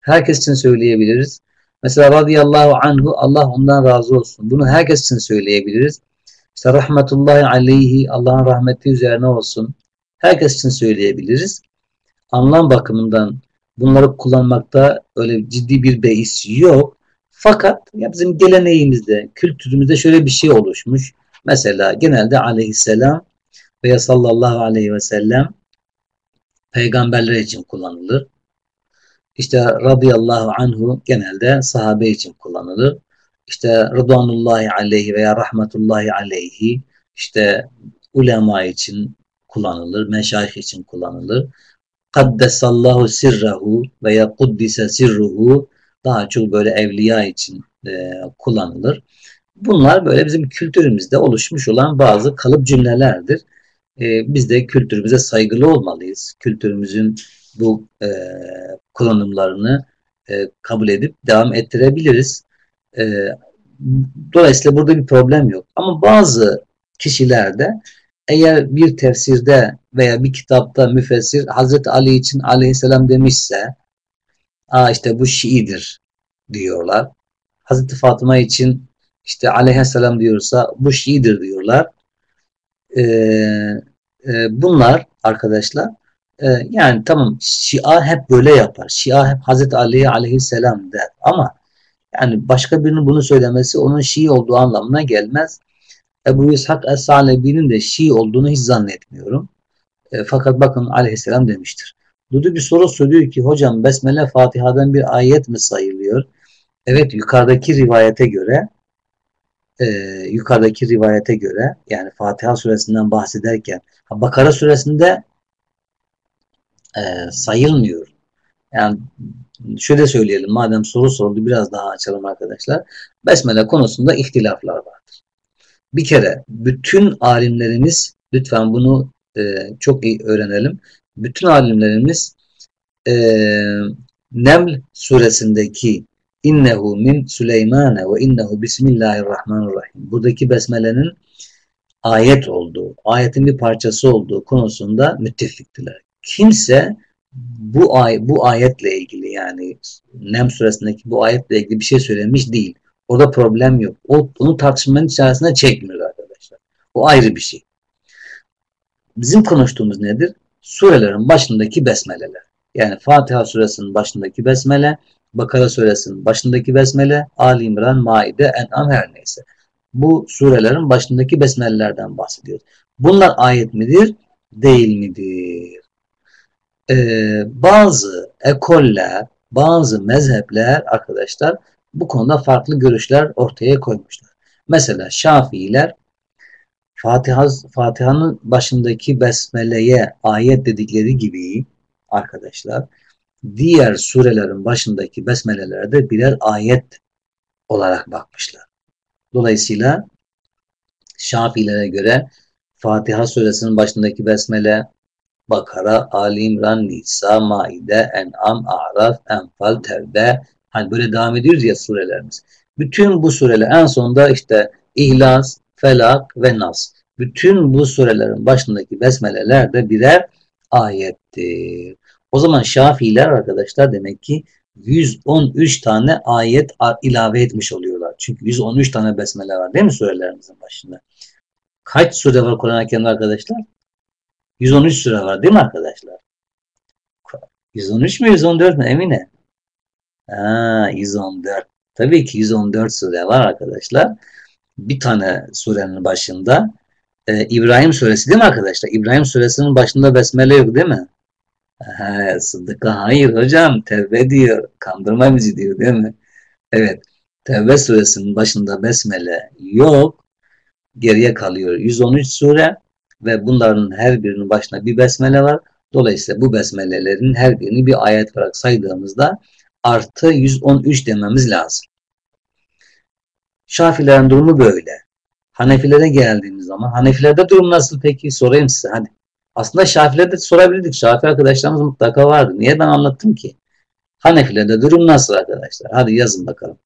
Herkes için söyleyebiliriz. Mesela radıyallahu anhu Allah ondan razı olsun. Bunu herkes için söyleyebiliriz. İşte rahmetullahi aleyhi Allah'ın rahmeti üzerine olsun. Herkes için söyleyebiliriz. Anlam bakımından bunları kullanmakta öyle ciddi bir beis yok. Fakat ya bizim geleneğimizde, kültürümüzde şöyle bir şey oluşmuş. Mesela genelde aleyhisselam veya sallallahu aleyhi ve sellem peygamberler için kullanılır. İşte radıyallahu anhu genelde sahabe için kullanılır. İşte rıdvanullahi aleyhi veya rahmetullahi aleyhi işte ulema için kullanılır, meşayih için kullanılır. Kaddesallahu sirrehu veya kuddise sirruhu daha çok böyle evliya için e, kullanılır. Bunlar böyle bizim kültürümüzde oluşmuş olan bazı kalıp cümlelerdir. E, biz de kültürümüze saygılı olmalıyız. Kültürümüzün bu e, kullanımlarını e, kabul edip devam ettirebiliriz. E, dolayısıyla burada bir problem yok. Ama bazı kişilerde eğer bir tefsirde veya bir kitapta müfessir Hazreti Ali için aleyhisselam demişse Aa işte bu Şiidir diyorlar. Hazreti Fatıma için işte aleyhisselam diyorsa bu Şiidir diyorlar. Ee, e, bunlar arkadaşlar e, yani tamam Şia hep böyle yapar. Şia hep Hazreti Ali'ye aleyhisselam der. Ama yani başka birinin bunu söylemesi onun Şii olduğu anlamına gelmez. Ebu İshak Es-Salebi'nin de Şii olduğunu hiç zannetmiyorum. E, fakat bakın aleyhisselam demiştir. Dudu bir soru soruyor ki hocam Besmele Fatiha'dan bir ayet mi sayılıyor? Evet yukarıdaki rivayete göre e, yukarıdaki rivayete göre yani Fatiha suresinden bahsederken Bakara suresinde e, sayılmıyor. Yani şöyle söyleyelim madem soru soruldu biraz daha açalım arkadaşlar. Besmele konusunda ihtilaflar vardır. Bir kere bütün alimlerimiz lütfen bunu e, çok iyi öğrenelim bütün alimlerimiz e, Neml suresindeki innehu min Süleymane ve innehu bismillahirrahmanirrahim buradaki besmelenin ayet olduğu, ayetin bir parçası olduğu konusunda müttefiktiler. Kimse bu ay bu ayetle ilgili yani Nem suresindeki bu ayetle ilgili bir şey söylemiş değil. Orada problem yok. O onu tartışmanın içerisine çekmiyor arkadaşlar. O ayrı bir şey. Bizim konuştuğumuz nedir? surelerin başındaki besmeleler. Yani Fatiha suresinin başındaki besmele, Bakara suresinin başındaki besmele, Ali İmran, Maide, En'am her neyse. Bu surelerin başındaki besmelelerden bahsediyoruz. Bunlar ayet midir? Değil midir? Ee, bazı ekoller, bazı mezhepler arkadaşlar bu konuda farklı görüşler ortaya koymuşlar. Mesela Şafiiler Fatiha Fatiha'nın başındaki besmeleye ayet dedikleri gibi arkadaşlar diğer surelerin başındaki besmelelere de birer ayet olarak bakmışlar. Dolayısıyla Şafilere göre Fatiha suresinin başındaki besmele Bakara, Ali İmran, Nisa, Maide, En'am, A'raf, Enfal, Tevbe hani böyle devam ediyoruz ya surelerimiz. Bütün bu sureler en sonunda işte İhlas, Felak ve Nas. Bütün bu surelerin başındaki besmeleler de birer ayettir. O zaman Şafiiler arkadaşlar demek ki 113 tane ayet ilave etmiş oluyorlar. Çünkü 113 tane besmele var değil mi surelerimizin başında? Kaç sure var Kur'an-ı arkadaşlar? 113 sure var değil mi arkadaşlar? 113 mü 114 mü Emine? Ha, 114. Tabii ki 114 sure var arkadaşlar bir tane surenin başında e, İbrahim suresi değil mi arkadaşlar? İbrahim suresinin başında besmele yok değil mi? Ha, Sıddık'a hayır hocam tevbe diyor. Kandırma bizi diyor değil mi? Evet. Tevbe suresinin başında besmele yok. Geriye kalıyor 113 sure ve bunların her birinin başına bir besmele var. Dolayısıyla bu besmelelerin her birini bir ayet olarak saydığımızda artı 113 dememiz lazım. Şafilerin durumu böyle. Hanefilere geldiğimiz zaman Hanefilerde durum nasıl peki sorayım size hadi. Aslında Şafilerde sorabilirdik. Şafi arkadaşlarımız mutlaka vardı. Niye ben anlattım ki? Hanefilerde durum nasıl arkadaşlar? Hadi yazın bakalım.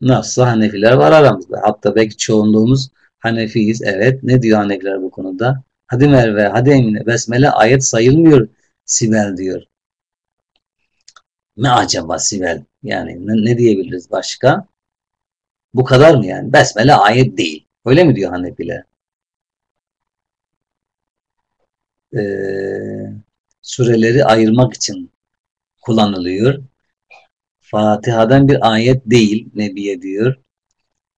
Nasıl Hanefiler var aramızda. Hatta belki çoğunluğumuz Hanefiyiz. Evet. Ne diyor Hanefiler bu konuda? Hadi Merve, hadi Emine. Besmele ayet sayılmıyor. Sibel diyor. Ne acaba Sibel? Yani ne, ne diyebiliriz başka? Bu kadar mı yani? Besmele ayet değil. Öyle mi diyor Hanefiler? Ee, sureleri ayırmak için kullanılıyor. Fatiha'dan bir ayet değil Nebiye diyor.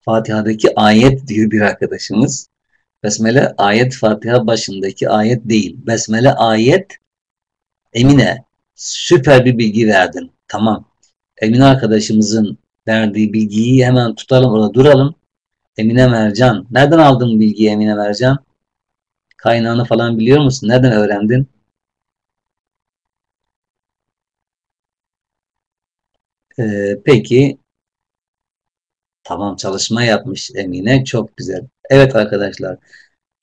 Fatiha'daki ayet diyor bir arkadaşımız. Besmele ayet Fatiha başındaki ayet değil. Besmele ayet Emine süper bir bilgi verdin. Tamam. Emine arkadaşımızın verdiği bilgiyi hemen tutalım orada duralım. Emine Mercan. Nereden aldın bilgiyi Emine Mercan? Kaynağını falan biliyor musun? Nereden öğrendin? Ee, peki tamam çalışma yapmış Emine. Çok güzel. Evet arkadaşlar.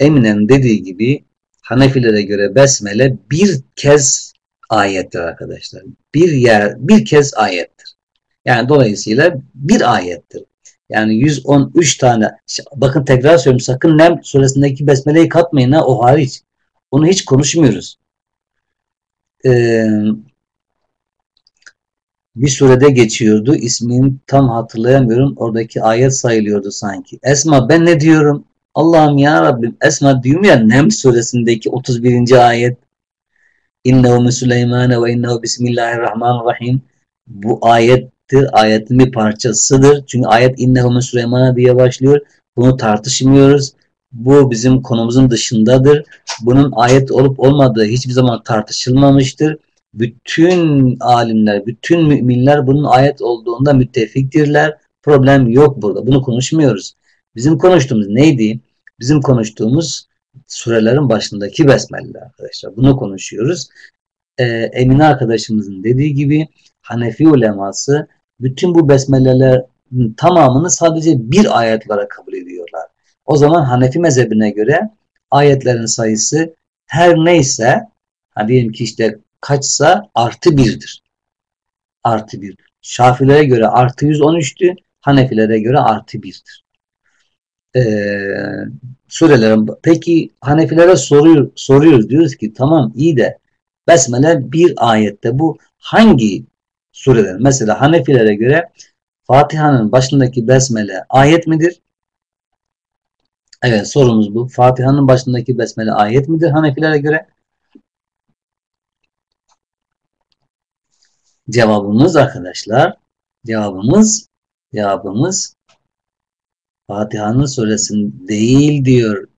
Emine'nin dediği gibi Hanefilere göre besmele bir kez ayettir arkadaşlar. Bir yer, bir kez ayettir. Yani dolayısıyla bir ayettir. Yani 113 tane. Bakın tekrar söylüyorum sakın Nem suresindeki besmeleyi katmayın ha o hariç. Onu hiç konuşmuyoruz. Ee, bir surede geçiyordu. İsmini tam hatırlayamıyorum. Oradaki ayet sayılıyordu sanki. Esma ben ne diyorum? Allah'ım ya Rabbim Esma diyorum ya Nem suresindeki 31. ayet. İnnehu min Süleymane ve innehu bismillahirrahmanirrahim. Bu ayettir. Ayetin bir parçasıdır. Çünkü ayet innehu min Süleymane diye başlıyor. Bunu tartışmıyoruz. Bu bizim konumuzun dışındadır. Bunun ayet olup olmadığı hiçbir zaman tartışılmamıştır bütün alimler, bütün müminler bunun ayet olduğunda müttefiktirler. Problem yok burada. Bunu konuşmuyoruz. Bizim konuştuğumuz neydi? Bizim konuştuğumuz surelerin başındaki besmele arkadaşlar. Bunu konuşuyoruz. Ee, Emine arkadaşımızın dediği gibi Hanefi uleması bütün bu besmelelerin tamamını sadece bir ayet olarak kabul ediyorlar. O zaman Hanefi mezhebine göre ayetlerin sayısı her neyse hani diyelim ki işte kaçsa artı birdir. Artı bir. Şafilere göre artı 113'tü. Hanefilere göre artı birdir. Ee, surelerin peki Hanefilere soruyor, soruyoruz diyoruz ki tamam iyi de Besmele bir ayette bu hangi sureler? Mesela Hanefilere göre Fatiha'nın başındaki Besmele ayet midir? Evet sorumuz bu. Fatiha'nın başındaki Besmele ayet midir Hanefilere göre? Cevabımız arkadaşlar, cevabımız, cevabımız Fatiha'nın suresinin değil diyor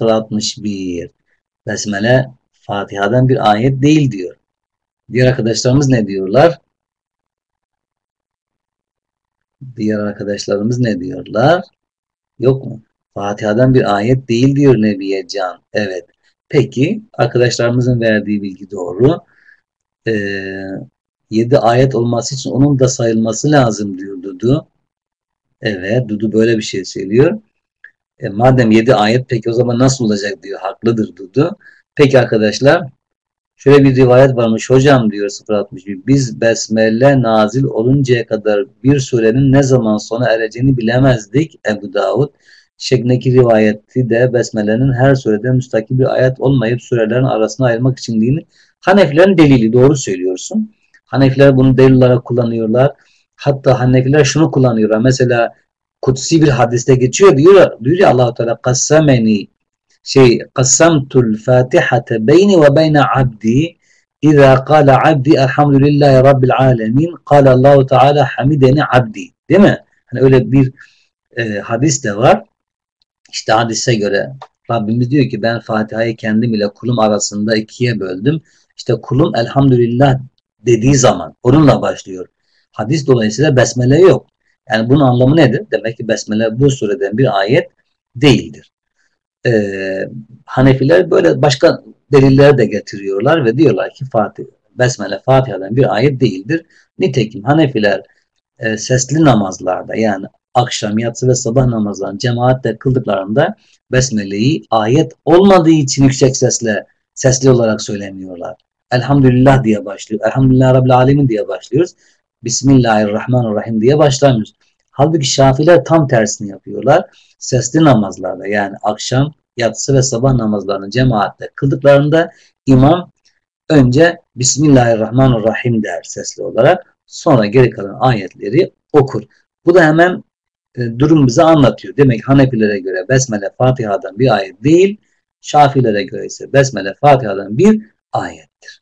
061. Besmele Fatiha'dan bir ayet değil diyor. Diğer arkadaşlarımız ne diyorlar? Diğer arkadaşlarımız ne diyorlar? Yok mu? Fatiha'dan bir ayet değil diyor Nebiye Can. Evet. Peki arkadaşlarımızın verdiği bilgi doğru. Ee, 7 ayet olması için onun da sayılması lazım diyor Dudu. Evet Dudu böyle bir şey söylüyor. E, madem 7 ayet peki o zaman nasıl olacak diyor. Haklıdır Dudu. Peki arkadaşlar şöyle bir rivayet varmış. Hocam diyor 061 biz Besmele nazil oluncaya kadar bir surenin ne zaman sona ereceğini bilemezdik Ebu Davud. Şeklindeki rivayeti de Besmele'nin her surede müstakil bir ayet olmayıp surelerin arasına ayırmak için değil. Hanefilerin delili doğru söylüyorsun. Hanefiler bunu delil olarak kullanıyorlar. Hatta Hanefiler şunu kullanıyorlar. Mesela kutsi bir hadiste geçiyor diyor, diyor ya Allah Teala kassameni şey kassamtul fatihate beyni ve beyne abdi İza kâle abdi elhamdülillahi rabbil alemin kâle Allahu Teala hamideni abdi. Değil mi? Hani öyle bir e, hadis de var. İşte hadise göre Rabbimiz diyor ki ben Fatiha'yı kendim ile kulum arasında ikiye böldüm. İşte kulum elhamdülillah dediği zaman onunla başlıyor. Hadis dolayısıyla besmele yok. Yani bunun anlamı nedir? Demek ki besmele bu sureden bir ayet değildir. Ee, Hanefiler böyle başka deliller de getiriyorlar ve diyorlar ki Fatih, Besmele Fatiha'dan bir ayet değildir. Nitekim Hanefiler e, sesli namazlarda yani akşam, yatsı ve sabah namazlarını cemaatle kıldıklarında Besmele'yi ayet olmadığı için yüksek sesle sesli olarak söylemiyorlar. Elhamdülillah diye başlıyor. Elhamdülillah Rabbil Alemin diye başlıyoruz. Bismillahirrahmanirrahim diye başlamıyoruz. Halbuki Şafiler tam tersini yapıyorlar. Sesli namazlarda yani akşam, yatsı ve sabah namazlarını cemaatle kıldıklarında imam önce Bismillahirrahmanirrahim der sesli olarak. Sonra geri kalan ayetleri okur. Bu da hemen e, durum bize anlatıyor. Demek Hanefilere göre Besmele Fatiha'dan bir ayet değil, Şafilere göre ise Besmele Fatiha'dan bir ayettir.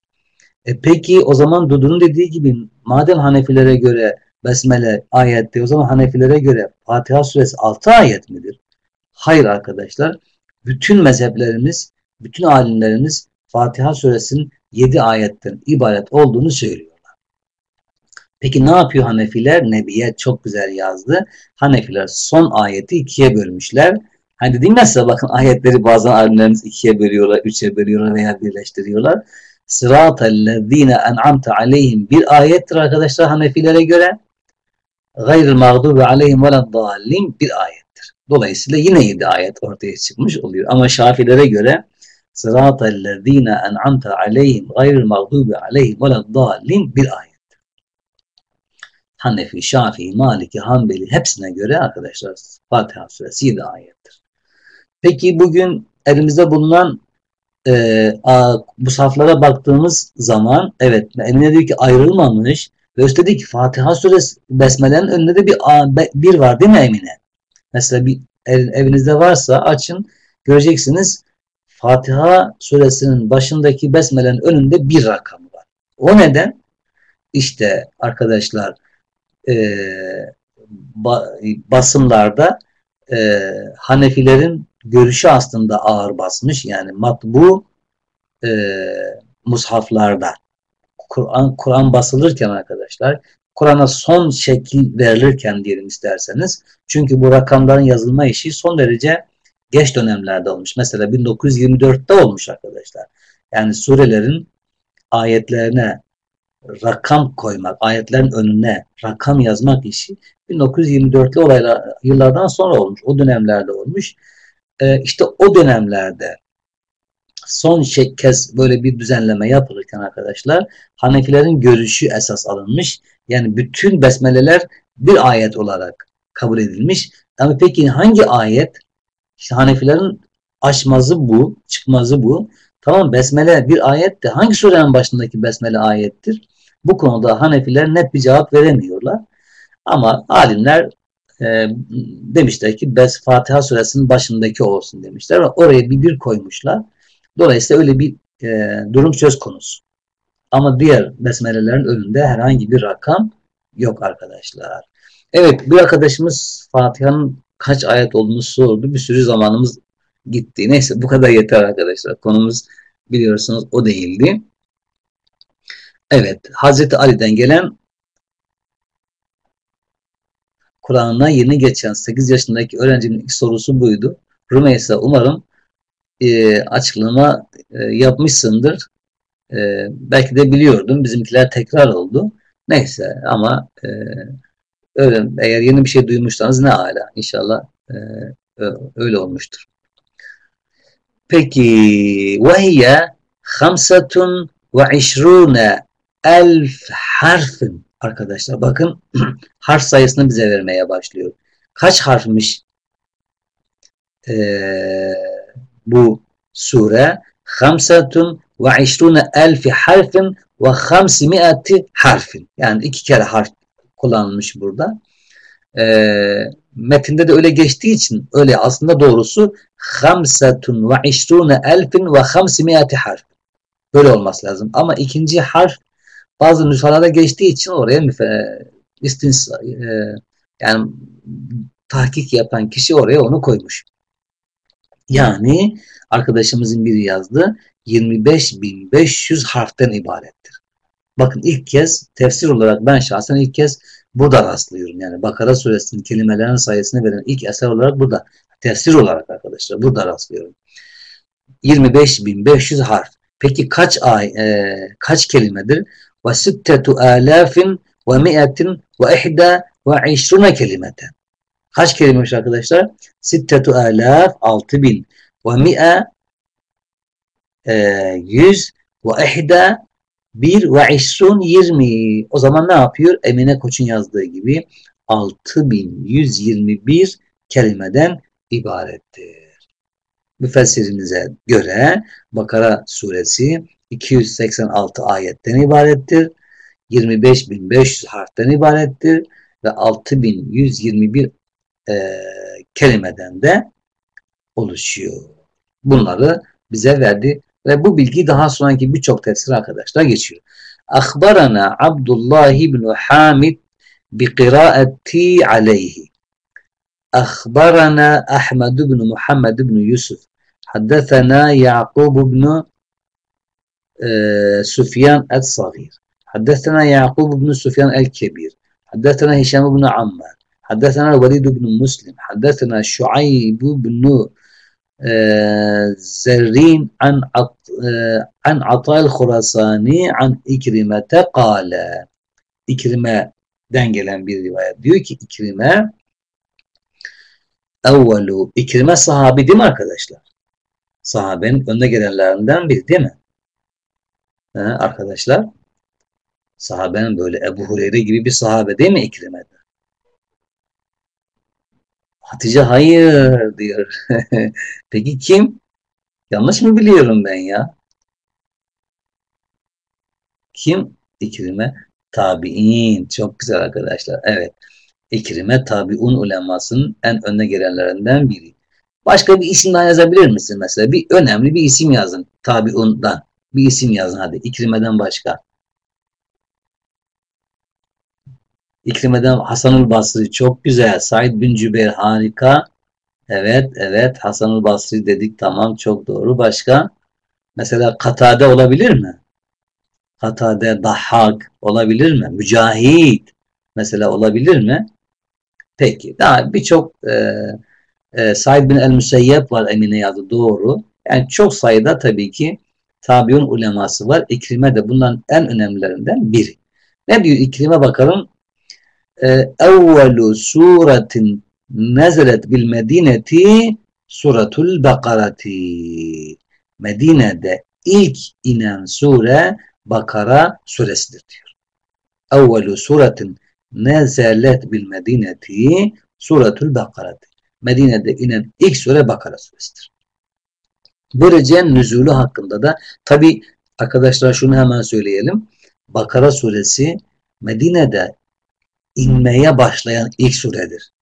E peki o zaman Dudu'nun dediği gibi madem Hanefilere göre Besmele ayette o zaman Hanefilere göre Fatiha suresi 6 ayet midir? Hayır arkadaşlar. Bütün mezheplerimiz, bütün alimlerimiz Fatiha suresinin 7 ayetten ibaret olduğunu söylüyorlar. Peki ne yapıyor Hanefiler? Nebiye çok güzel yazdı. Hanefiler son ayeti ikiye bölmüşler. Hani dedim bakın ayetleri bazen alimlerimiz ikiye bölüyorlar, üçe bölüyorlar veya birleştiriyorlar. Sıratellezine en'amte aleyhim bir ayettir arkadaşlar Hanefilere göre. Gayril mağdubi aleyhim veleddallin bir ayettir. Dolayısıyla yine yedi ayet ortaya çıkmış oluyor. Ama Şafilere göre sıratellezine en'amte aleyhim gayril mağdubi aleyhim veleddallin bir ayet. Hanefi, Şafii, Maliki, Hanbeli hepsine göre arkadaşlar Fatiha suresi 7 ayettir. Peki bugün elimizde bulunan e, a, bu saflara baktığımız zaman evet eline diyor ki ayrılmamış ve üstelik Fatiha suresi besmelenin önünde de bir, a, bir var değil mi Emine? Mesela bir evinizde varsa açın göreceksiniz Fatiha suresinin başındaki besmelenin önünde bir rakamı var. O neden? İşte arkadaşlar e, ba, basımlarda e, Hanefilerin görüşü aslında ağır basmış. Yani matbu e, mushaflarda Kur'an Kur'an basılırken arkadaşlar Kur'an'a son şekil verilirken diyelim isterseniz. Çünkü bu rakamların yazılma işi son derece geç dönemlerde olmuş. Mesela 1924'te olmuş arkadaşlar. Yani surelerin ayetlerine rakam koymak, ayetlerin önüne rakam yazmak işi 1924'lü olaylar yıllardan sonra olmuş. O dönemlerde olmuş. Ee, işte o dönemlerde son şey, kez böyle bir düzenleme yapılırken arkadaşlar Hanefilerin görüşü esas alınmış. Yani bütün besmeleler bir ayet olarak kabul edilmiş. Ama peki hangi ayet? İşte Hanefilerin açmazı bu, çıkmazı bu. Tamam besmele bir ayet de hangi surenin başındaki besmele ayettir? Bu konuda Hanefiler net bir cevap veremiyorlar. Ama alimler e, demişler ki Bes Fatiha suresinin başındaki olsun demişler. Oraya bir bir koymuşlar. Dolayısıyla öyle bir e, durum söz konusu. Ama diğer besmelelerin önünde herhangi bir rakam yok arkadaşlar. Evet bir arkadaşımız Fatiha'nın kaç ayet olduğunu sordu. Bir sürü zamanımız gitti. Neyse bu kadar yeter arkadaşlar. Konumuz biliyorsunuz o değildi. Evet, Hazreti Ali'den gelen Kur'an'ına yeni geçen 8 yaşındaki öğrencinin ilk sorusu buydu. Rümeysa umarım e, açıklama e, yapmışsındır. E, belki de biliyordum. Bizimkiler tekrar oldu. Neyse ama e, öyle, eğer yeni bir şey duymuşsanız ne ala. İnşallah e, öyle olmuştur. Peki ve hiye hamsatun ve işrune elf harfin arkadaşlar bakın harf sayısını bize vermeye başlıyor. Kaç harfmiş ee, bu sure? Hamsatun ve işrune elfi harfin ve hamsimiati harfin. Yani iki kere harf kullanılmış burada. E, metinde de öyle geçtiği için öyle aslında doğrusu hamsatun ve işrune elfin ve hamsimiati harf. Böyle olması lazım. Ama ikinci harf bazı nüshalarda geçtiği için oraya istins e, yani tahkik yapan kişi oraya onu koymuş. Yani arkadaşımızın biri yazdı 25.500 harften ibarettir. Bakın ilk kez tefsir olarak ben şahsen ilk kez burada rastlıyorum. Yani Bakara suresinin kelimelerin sayısını veren ilk eser olarak burada. Tefsir olarak arkadaşlar burada rastlıyorum. 25.500 harf. Peki kaç ay, e, kaç kelimedir? Ve sittetu alafin ve mi'atin ve ihda ve işruna kelimeten. Kaç kelimemiş arkadaşlar? Sittetu alaf, altı bin. Ve mi'a, yüz. Ve ihda, bir. Ve işrun, yirmi. O zaman ne yapıyor? Emine Koç'un yazdığı gibi 6121 kelimeden ibarettir müfessirimize göre Bakara suresi 286 ayetten ibarettir. 25.500 harften ibarettir ve 6121 e, kelimeden de oluşuyor. Bunları bize verdi ve bu bilgi daha sonraki birçok tefsir arkadaşlar geçiyor. Akbarana Abdullah ibn Hamid bi kıraati aleyhi. Akbarana Ahmed ibn Muhammed ibn Yusuf. Haddethena Yaqub ibn سفيان الصغير حدثنا يعقوب بن سفيان الكبير حدثنا هشام بن عمار حدثنا الوليد بن مسلم حدثنا شعيب بن زرين عن عن عطاء الخراساني عن İkrimete قال İkrime'den gelen bir rivayet diyor ki İkrime evvelu İkrime sahabi değil mi arkadaşlar? sahabenin önde gelenlerinden biri değil mi? He, arkadaşlar sahabenin böyle Ebu Hureyre gibi bir sahabe değil mi İkrime'de? Hatice hayır diyor. Peki kim? Yanlış mı biliyorum ben ya? Kim? İkrime tabi'in. Çok güzel arkadaşlar. Evet. İkrime tabi'un ulemasının en önde gelenlerinden biri. Başka bir isim daha yazabilir misin mesela? Bir önemli bir isim yazın. Tabiundan. Bir isim yazın hadi. İkrimeden başka. İkrimeden Hasanul Basri çok güzel. Said bin Cübeyr harika. Evet, evet. Hasanul Basri dedik. Tamam, çok doğru. Başka? Mesela Katade olabilir mi? Katade, Dahhak olabilir mi? Mücahit mesela olabilir mi? Peki. Daha birçok e, e, Said bin el-Müseyyep var Emine yazdı doğru. Yani çok sayıda tabii ki tabiun uleması var. İkrime de bunların en önemlilerinden biri. Ne diyor İkrime bakalım. E, evvelu suretin nezelet bil medineti suratul bakarati. Medine'de ilk inen sure Bakara suresidir diyor. Evvelu suretin nezelet bil medineti suratul bakarati. Medine'de inen ilk sure Bakara suresidir. Böylece nüzulü hakkında da tabi arkadaşlar şunu hemen söyleyelim. Bakara suresi Medine'de inmeye başlayan ilk suredir.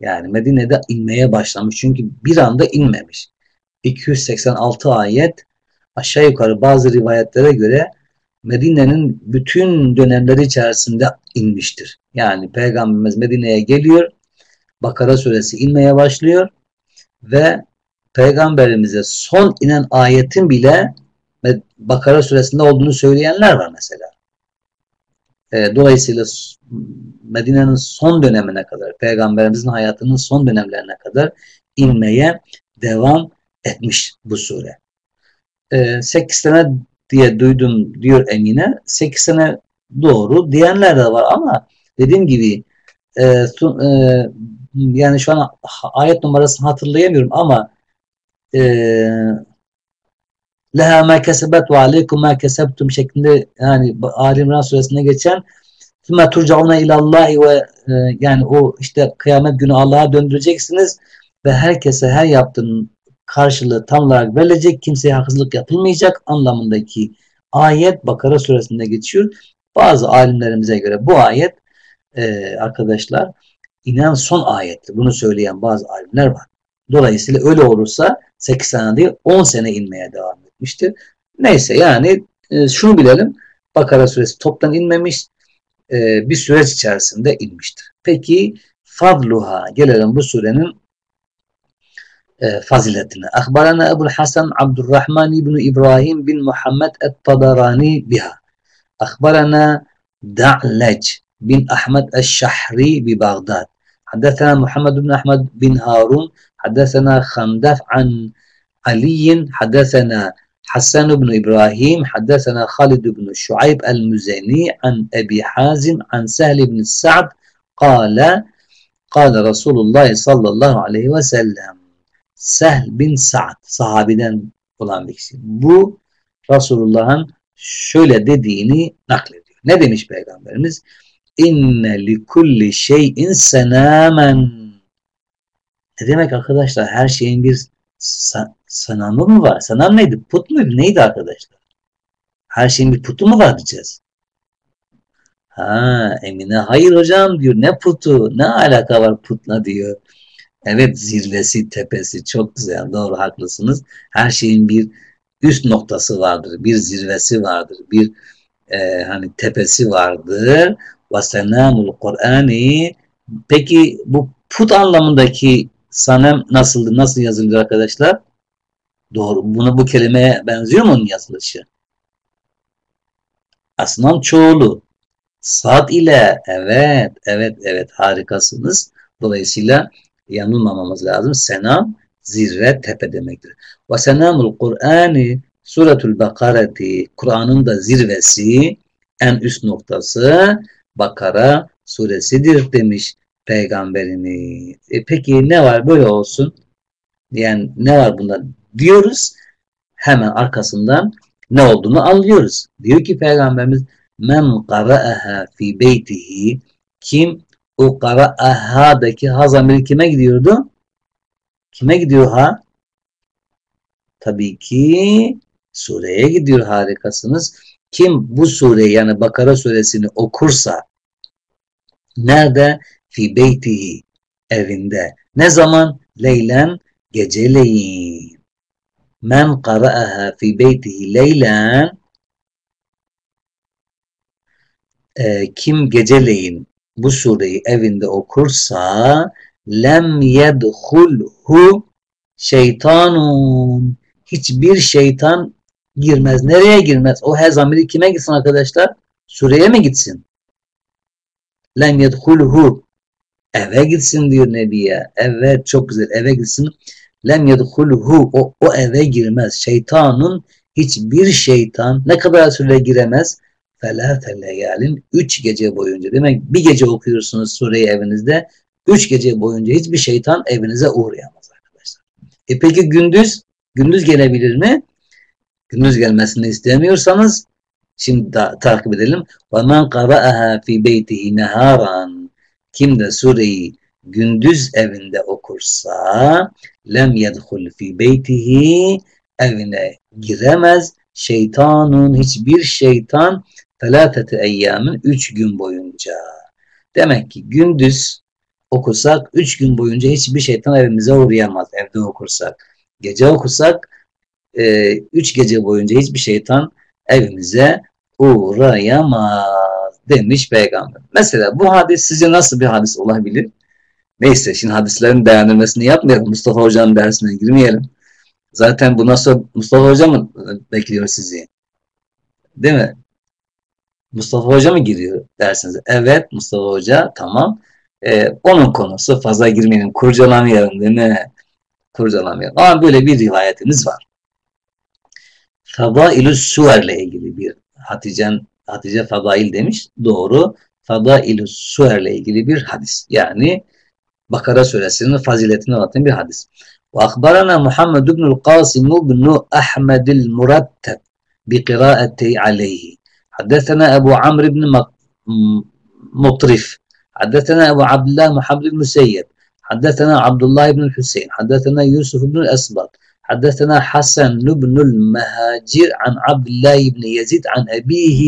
Yani Medine'de inmeye başlamış. Çünkü bir anda inmemiş. 286 ayet aşağı yukarı bazı rivayetlere göre Medine'nin bütün dönemleri içerisinde inmiştir. Yani Peygamberimiz Medine'ye geliyor. Bakara suresi inmeye başlıyor ve peygamberimize son inen ayetin bile Bakara suresinde olduğunu söyleyenler var mesela. E, dolayısıyla Medine'nin son dönemine kadar, peygamberimizin hayatının son dönemlerine kadar inmeye devam etmiş bu sure. E, 8 sene diye duydum diyor Emine. 8 sene doğru diyenler de var ama dediğim gibi e, e, yani şu an ayet numarasını hatırlayamıyorum ama e, ee, leha ma kesebet ve aleykum ma kesebtum şeklinde yani Ali İmran suresinde geçen Sümme turcauna ilallahi ve e, yani o işte kıyamet günü Allah'a döndüreceksiniz ve herkese her yaptığının karşılığı tam olarak verilecek. Kimseye haksızlık yapılmayacak anlamındaki ayet Bakara suresinde geçiyor. Bazı alimlerimize göre bu ayet e, arkadaşlar inen son ayettir. Bunu söyleyen bazı alimler var. Dolayısıyla öyle olursa 8 sene değil 10 sene inmeye devam etmiştir. Neyse yani e, şunu bilelim. Bakara suresi toptan inmemiş. E, bir süreç içerisinde inmiştir. Peki fadluha gelelim bu surenin e, faziletine. Akbarana Ebu Hasan Abdurrahman ibn İbrahim bin Muhammed et-Tadarani biha. Akbarana Da'lec bin Ahmed eş-Şahri bi Bağdat. حدثنا محمد بن أحمد بن هارون حدثنا خندف عن علي حدثنا حسان بن إبراهيم حدثنا خالد بن شعيب المزني عن أبي حازم عن سهل بن السعد قال قال رسول الله صلى الله عليه وسلم Sehl bin Sa'd sahabeden olan bir kişi. Bu Resulullah'ın şöyle dediğini naklediyor. Ne demiş Peygamberimiz? İnne li kulli şeyin senamen. Ne demek arkadaşlar? Her şeyin bir sa sanamı mı var? Sanam neydi? Put muydu? Neydi arkadaşlar? Her şeyin bir putu mu var diyeceğiz? Ha Emine hayır hocam diyor. Ne putu? Ne alaka var putla diyor. Evet zirvesi, tepesi çok güzel. Doğru haklısınız. Her şeyin bir üst noktası vardır. Bir zirvesi vardır. Bir e, hani tepesi vardır. Ve senamul Kur'ani Peki bu put anlamındaki sanem nasıldı? Nasıl yazılıyor arkadaşlar? Doğru. Bunu bu kelimeye benziyor mu onun yazılışı? Asnam çoğulu. Sad ile evet, evet, evet harikasınız. Dolayısıyla yanılmamamız lazım. Senam zirve tepe demektir. Ve senamul Kur'ani Suratul Bakarati Kur'an'ın da zirvesi en üst noktası Bakara suresidir demiş peygamberimiz. E peki ne var böyle olsun? Yani ne var bunda diyoruz. Hemen arkasından ne olduğunu anlıyoruz. Diyor ki peygamberimiz men qara'aha fi beytihi kim o qara'aha'daki ha zamiri kime gidiyordu? Kime gidiyor ha? Tabii ki sureye gidiyor harikasınız. Kim bu sureyi yani Bakara suresini okursa nerede? Fi beytihi evinde. Ne zaman? Leylen geceleyin. Men qara'aha fi beytihi leylen e, kim geceleyin bu sureyi evinde okursa lem yedhulhu şeytanun hiçbir şeytan girmez. Nereye girmez? O her zamiri kime gitsin arkadaşlar? Sureye mi gitsin? Lem yedhulhu eve gitsin diyor Nebiye. Evet çok güzel eve gitsin. Lem yedhulhu o, o eve girmez. Şeytanın hiçbir şeytan ne kadar süre giremez? Felâfe leyalin üç gece boyunca. Demek bir gece okuyorsunuz sureyi evinizde. Üç gece boyunca hiçbir şeytan evinize uğrayamaz arkadaşlar. E peki gündüz? Gündüz gelebilir mi? Gündüz gelmesini istemiyorsanız şimdi da, takip edelim. وَمَنْ قَرَأَهَا فِي بَيْتِهِ نَهَارًا Kim de sureyi gündüz evinde okursa lem yedhul fi beytihi evine giremez şeytanun hiçbir şeytan felatete eyyamin üç gün boyunca. Demek ki gündüz okusak üç gün boyunca hiçbir şeytan evimize uğrayamaz evde okursak. Gece okusak e, üç gece boyunca hiçbir şeytan evimize uğrayamaz demiş peygamber. Mesela bu hadis sizce nasıl bir hadis olabilir? Neyse şimdi hadislerin değerlendirmesini yapmayalım. Mustafa Hoca'nın dersine girmeyelim. Zaten bu nasıl Mustafa Hoca bekliyor sizi? Değil mi? Mustafa Hoca mı giriyor dersinize? Evet Mustafa Hoca tamam. Ee, onun konusu fazla girmeyelim. Kurcalamayalım değil mi? Kurcalamayalım. Ama böyle bir rivayetimiz var. Fadailü Suer'le ilgili bir Hatice'nin Hatice Fadail demiş. Doğru. Fadailü Suer'le ilgili bir hadis. Yani Bakara suresinin faziletini anlatan bir hadis. Ve akbarana Muhammed ibnül Kasim ibn Ahmedil Murattab bi kıraati aleyhi. Haddesena Ebu Amr ibn Mutrif. Haddesena Ebu Abdullah Muhammed ibn Müseyyed. Haddesena Abdullah ibn Hüseyin. Haddesena Yusuf ibn Esbat. حدثنا حسن بن المهاجر عن عبد الله بن يزيد عن أبيه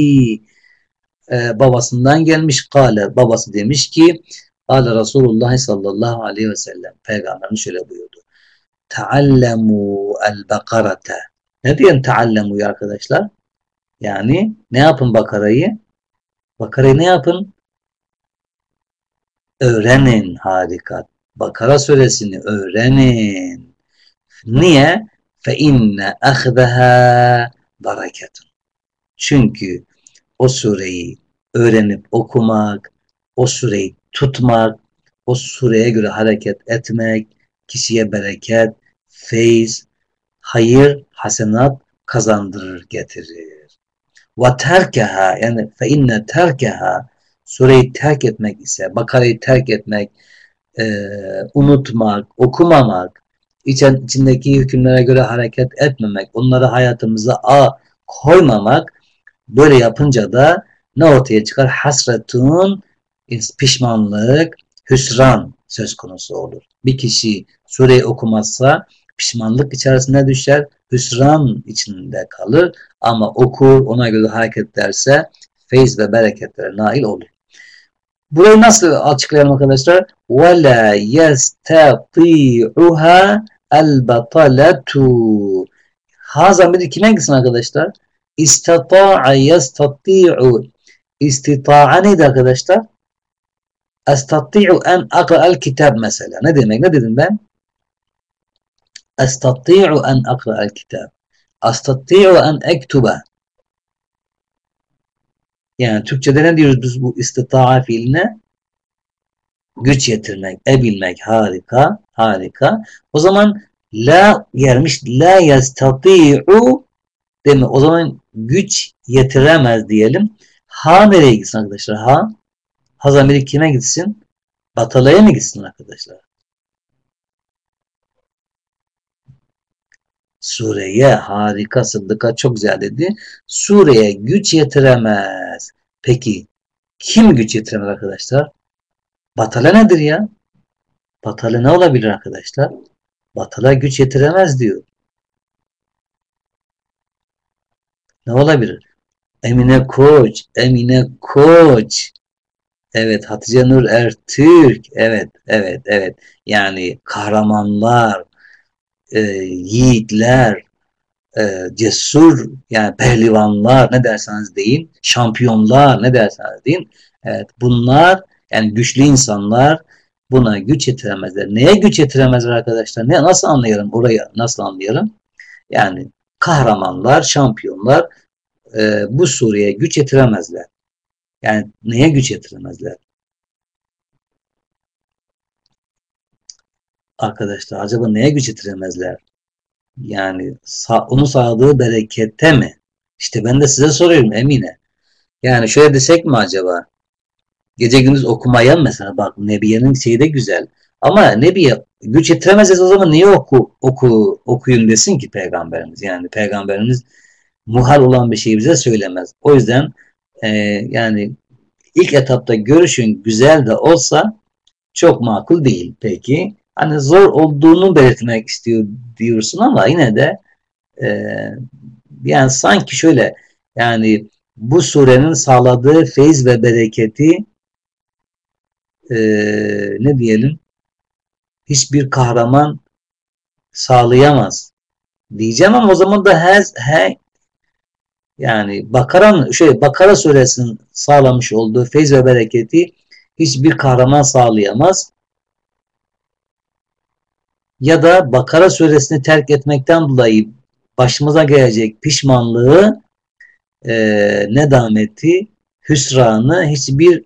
babasından gelmiş kale babası demiş ki kale Resulullah sallallahu aleyhi ve sellem peygamberimiz şöyle buyurdu taallemu el bakarate ne diyen taallemu arkadaşlar yani ne yapın Bakara'yı? Bakara'yı ne yapın? Öğrenin harika. Bakara suresini öğrenin. Niye? Fe inne ahdaha bereketun. Çünkü o sureyi öğrenip okumak, o sureyi tutmak, o sureye göre hareket etmek, kişiye bereket, feyiz, hayır, hasenat kazandırır, getirir. Ve terkeha yani fe inne terkeha sureyi terk etmek ise, Bakara'yı terk etmek, e, unutmak, okumamak, içen, içindeki hükümlere göre hareket etmemek, onları hayatımıza a koymamak, böyle yapınca da ne ortaya çıkar? Hasretun, pişmanlık, hüsran söz konusu olur. Bir kişi sureyi okumazsa pişmanlık içerisine düşer, hüsran içinde kalır ama okur, ona göre hareket ederse feyiz ve bereketlere nail olur. Burayı nasıl açıklayalım arkadaşlar? وَلَا يَسْتَطِيعُهَا El bataletu. Ha zamiri kime gitsin arkadaşlar? İstata'a yastati'u. İstita'a neydi arkadaşlar? Estati'u en akra'el kitab mesela. Ne demek? Ne dedim ben? Estati'u en akra'el kitab. Estati'u en ektuba. Yani Türkçe'de ne diyoruz biz bu istita'a fiiline? Güç yetirmek, ebilmek harika harika. O zaman la gelmiş. La yestati'u değil O zaman güç yetiremez diyelim. Ha nereye gitsin arkadaşlar? Ha. Ha zamiri kime gitsin? Batalaya mı gitsin arkadaşlar? Sureye harika Sıddık'a çok güzel dedi. Sureye güç yetiremez. Peki kim güç yetiremez arkadaşlar? Batala nedir ya? Batala ne olabilir arkadaşlar? Batala güç yetiremez diyor. Ne olabilir? Emine Koç, Emine Koç. Evet, Hatice Nur Ertürk. Evet, evet, evet. Yani kahramanlar, e, yiğitler, e, cesur, yani pehlivanlar ne derseniz deyin, şampiyonlar ne derseniz deyin. Evet, bunlar yani güçlü insanlar buna güç yetiremezler. Neye güç yetiremezler arkadaşlar? Ne, nasıl anlayalım? Orayı nasıl anlayalım? Yani kahramanlar, şampiyonlar e, bu Suriye'ye güç yetiremezler. Yani neye güç yetiremezler? Arkadaşlar acaba neye güç yetiremezler? Yani onu sağladığı berekette mi? İşte ben de size soruyorum Emine. Yani şöyle desek mi acaba? Gece gündüz okumaya mesela bak Nebiye'nin şeyi de güzel. Ama Nebiye güç yetiremezse o zaman niye oku, oku, okuyun desin ki peygamberimiz? Yani peygamberimiz muhal olan bir şeyi bize söylemez. O yüzden e, yani ilk etapta görüşün güzel de olsa çok makul değil. Peki hani zor olduğunu belirtmek istiyor diyorsun ama yine de e, yani sanki şöyle yani bu surenin sağladığı feyiz ve bereketi e, ne diyelim hiçbir kahraman sağlayamaz diyeceğim ama o zaman da her, her yani Bakara'nın şey Bakara suresinin sağlamış olduğu feyz ve bereketi hiçbir kahraman sağlayamaz. Ya da Bakara suresini terk etmekten dolayı başımıza gelecek pişmanlığı e, nedameti, hüsranı hiçbir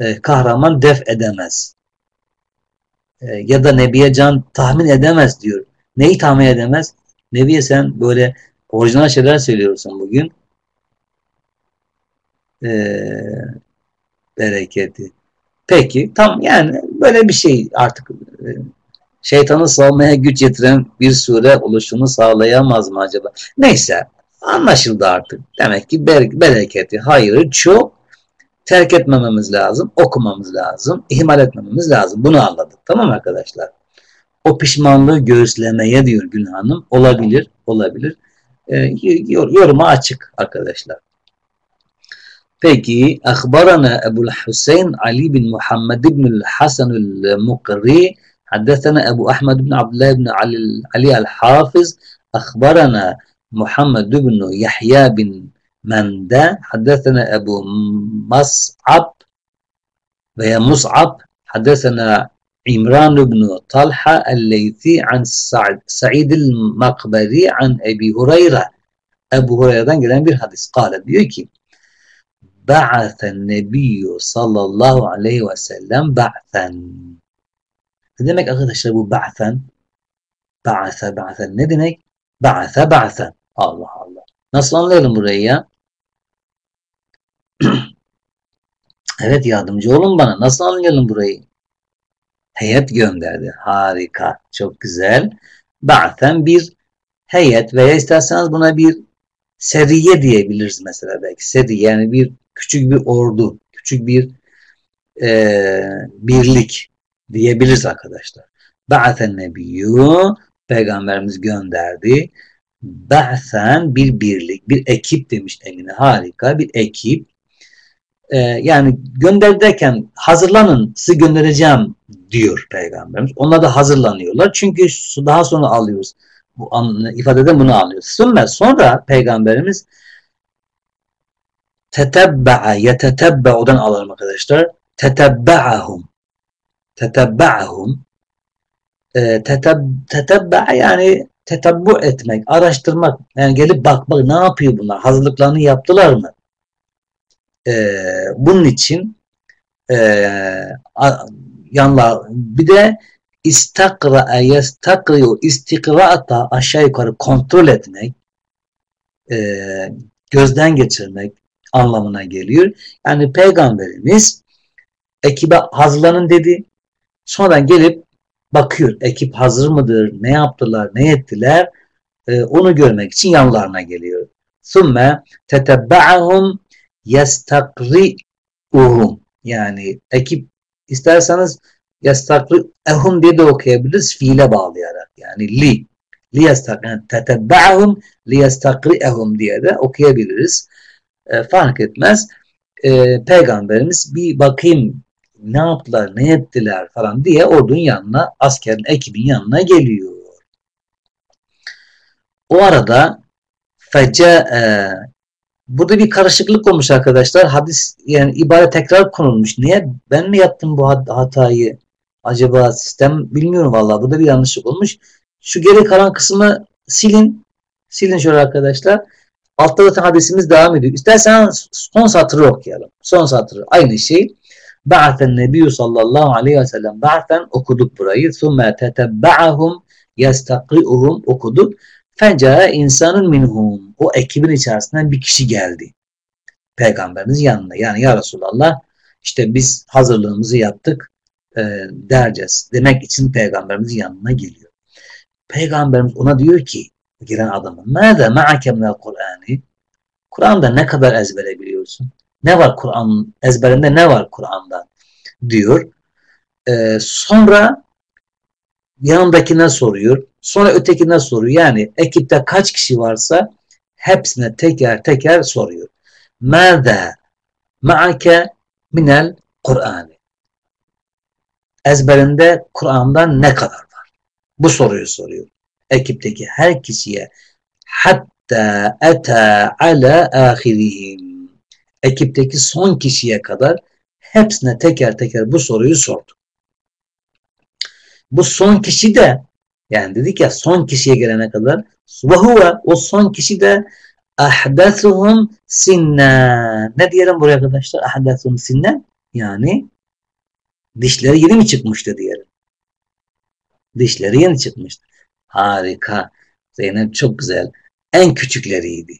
e, kahraman def edemez. E, ya da Nebiye Can tahmin edemez diyor. Neyi tahmin edemez? Nebiye sen böyle Orijinal şeyler söylüyorsun bugün. Ee, bereketi. Peki tam yani böyle bir şey artık e, şeytanı savmaya güç yetiren bir sure oluşunu sağlayamaz mı acaba? Neyse anlaşıldı artık. Demek ki bereketi, hayırı çok terk etmememiz lazım, okumamız lazım, ihmal etmememiz lazım. Bunu anladık. Tamam arkadaşlar? O pişmanlığı göğüslemeye diyor Gül Hanım. Olabilir, olabilir e, yoruma açık arkadaşlar. Peki, أخبرنا أبو الحسين علي بن محمد بن الحسن المقري حدثنا أبو أحمد بن عبد الله بن علي, علي الحافظ أخبرنا محمد بن يحيى بن من ده؟ حدثنا أبو مصعب وهي مصعب. حدثنا عمران بن طلحة الليثي عن سعد سعيد المقبري عن أبي هريرة. أبو هريرة جدًا بير حديث. قال بيوكي بعث النبي صلى الله عليه وسلم بعثا. قدامك أخذ أشربه بعثا. بعث بعث النبي بعث بعثا. الله الله. نصلا ليلة مريّة. evet yardımcı olun bana. Nasıl anlayalım burayı? Heyet gönderdi. Harika. Çok güzel. Ba'ten bir heyet veya isterseniz buna bir seriye diyebiliriz mesela belki. Seri yani bir küçük bir ordu, küçük bir e, birlik diyebiliriz arkadaşlar. Ba'ten nebiyyü peygamberimiz gönderdi. Ba'sen bir birlik, bir ekip demiş Emine. Harika bir ekip. Ee, yani gönderderken hazırlanın sizi göndereceğim diyor peygamberimiz. Onlar da hazırlanıyorlar. Çünkü daha sonra alıyoruz. Bu ifadeden bunu anlıyoruz. Sonra, sonra peygamberimiz tetebba'a yetetebbe'udan alalım arkadaşlar. Tetebba'ahum tetebba'ahum e, tetebba'a yani tetabbu etmek, araştırmak, yani gelip bakmak ne yapıyor bunlar, hazırlıklarını yaptılar mı? E, bunun için e, yanlar bir de istakra yestakriyu istikrata aşağı yukarı kontrol etmek e, gözden geçirmek anlamına geliyor. Yani peygamberimiz ekibe hazırlanın dedi. Sonradan gelip bakıyor ekip hazır mıdır, ne yaptılar, ne ettiler e, onu görmek için yanlarına geliyor. ثُمَّ تَتَبَّعَهُمْ yastakri'uhum yani ekip isterseniz yastakri'uhum diye de okuyabiliriz fiile bağlayarak yani li li yastak yani tetebba'uhum li yastakri'uhum diye de okuyabiliriz. E, fark etmez. E, peygamberimiz bir bakayım ne yaptılar, ne ettiler falan diye ordunun yanına, askerin ekibin yanına geliyor. O arada fece burada bir karışıklık olmuş arkadaşlar. Hadis yani ibare tekrar konulmuş. Niye? Ben mi yaptım bu hatayı? Acaba sistem bilmiyorum vallahi. Burada bir yanlışlık olmuş. Şu geri kalan kısmı silin. Silin şöyle arkadaşlar. Altta zaten hadisimiz devam ediyor. İstersen son satırı okuyalım. Son satırı. Aynı şey. Ba'aten nebiyyü sallallahu aleyhi ve sellem ba'aten okuduk burayı. Thumme tetebba'ahum yestakri'uhum okuduk. Feca insanın minhum. O ekibin içerisinden bir kişi geldi. Peygamberimiz yanına. Yani ya Resulallah işte biz hazırlığımızı yaptık e, dereceğiz. Demek için peygamberimiz yanına geliyor. Peygamberimiz ona diyor ki giren adamın Mâde ma'ake minel Kur'an'ı Kur'an'da ne kadar ezbere biliyorsun? Ne var Kur'an ezberinde ne var Kur'an'da diyor. Ee, sonra yanındakine soruyor. Sonra ötekine soruyor. Yani ekipte kaç kişi varsa hepsine teker teker soruyor. Mâze ma'ake minel Kur'an'ı ezberinde Kur'an'dan ne kadar var? Bu soruyu soruyor. Ekipteki her kişiye hatta eta ala ahirihim ekipteki son kişiye kadar hepsine teker teker bu soruyu sordu. Bu son kişi de yani dedik ya son kişiye gelene kadar ve huve o son kişi de ahdasuhum sinna. Ne diyelim buraya arkadaşlar? Ahdasuhum sinna yani dişleri yeni mi çıkmıştı diyelim. Dişleri yeni çıkmıştı. Harika. Zeynep çok güzel. En küçükleriydi.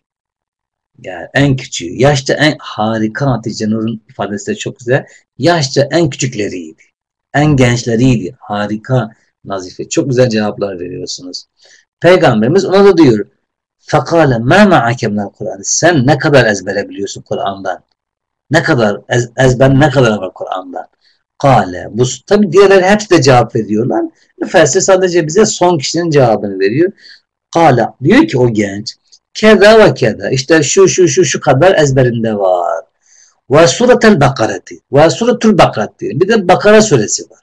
Yani en küçüğü. Yaşça en harika Hatice Nur'un ifadesi de çok güzel. Yaşça en küçükleriydi. En gençleriydi. Harika Nazife. Çok güzel cevaplar veriyorsunuz. Peygamberimiz ona da diyor. Fakale ma ma'ake Kur'an. Sen ne kadar ezbere biliyorsun Kur'an'dan? Ne kadar ez, ezber ne kadar var Kur'an'dan? Kale. Bu tabi diğerleri hepsi de cevap veriyorlar. Felsefe sadece bize son kişinin cevabını veriyor. Kale diyor ki o genç keda ve keda işte şu şu şu şu kadar ezberinde var. Ve suretel bakareti ve suretul bakaret diyelim. Bir de Bakara suresi var.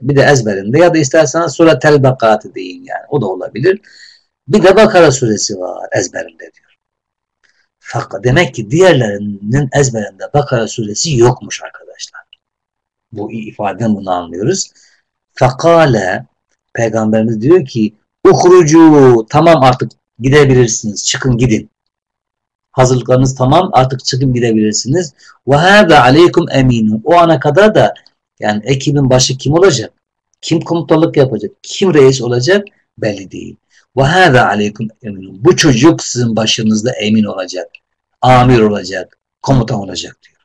Bir de ezberinde ya da isterseniz suretel bakareti deyin yani. O da olabilir. Bir de Bakara suresi var ezberinde diyor. Fakat demek ki diğerlerinin ezberinde Bakara suresi yokmuş arkadaşlar. Bu ifadeden bunu anlıyoruz. Fekale Peygamberimiz diyor ki uhrucu tamam artık gidebilirsiniz. Çıkın gidin. Hazırlıklarınız tamam artık çıkın gidebilirsiniz. Ve hâbe aleykum eminun. O ana kadar da yani ekibin başı kim olacak? Kim komutanlık yapacak? Kim reis olacak? Belli değil. Ve hâbe aleykum eminun. Bu çocuk sizin başınızda emin olacak. Amir olacak. Komutan olacak diyor.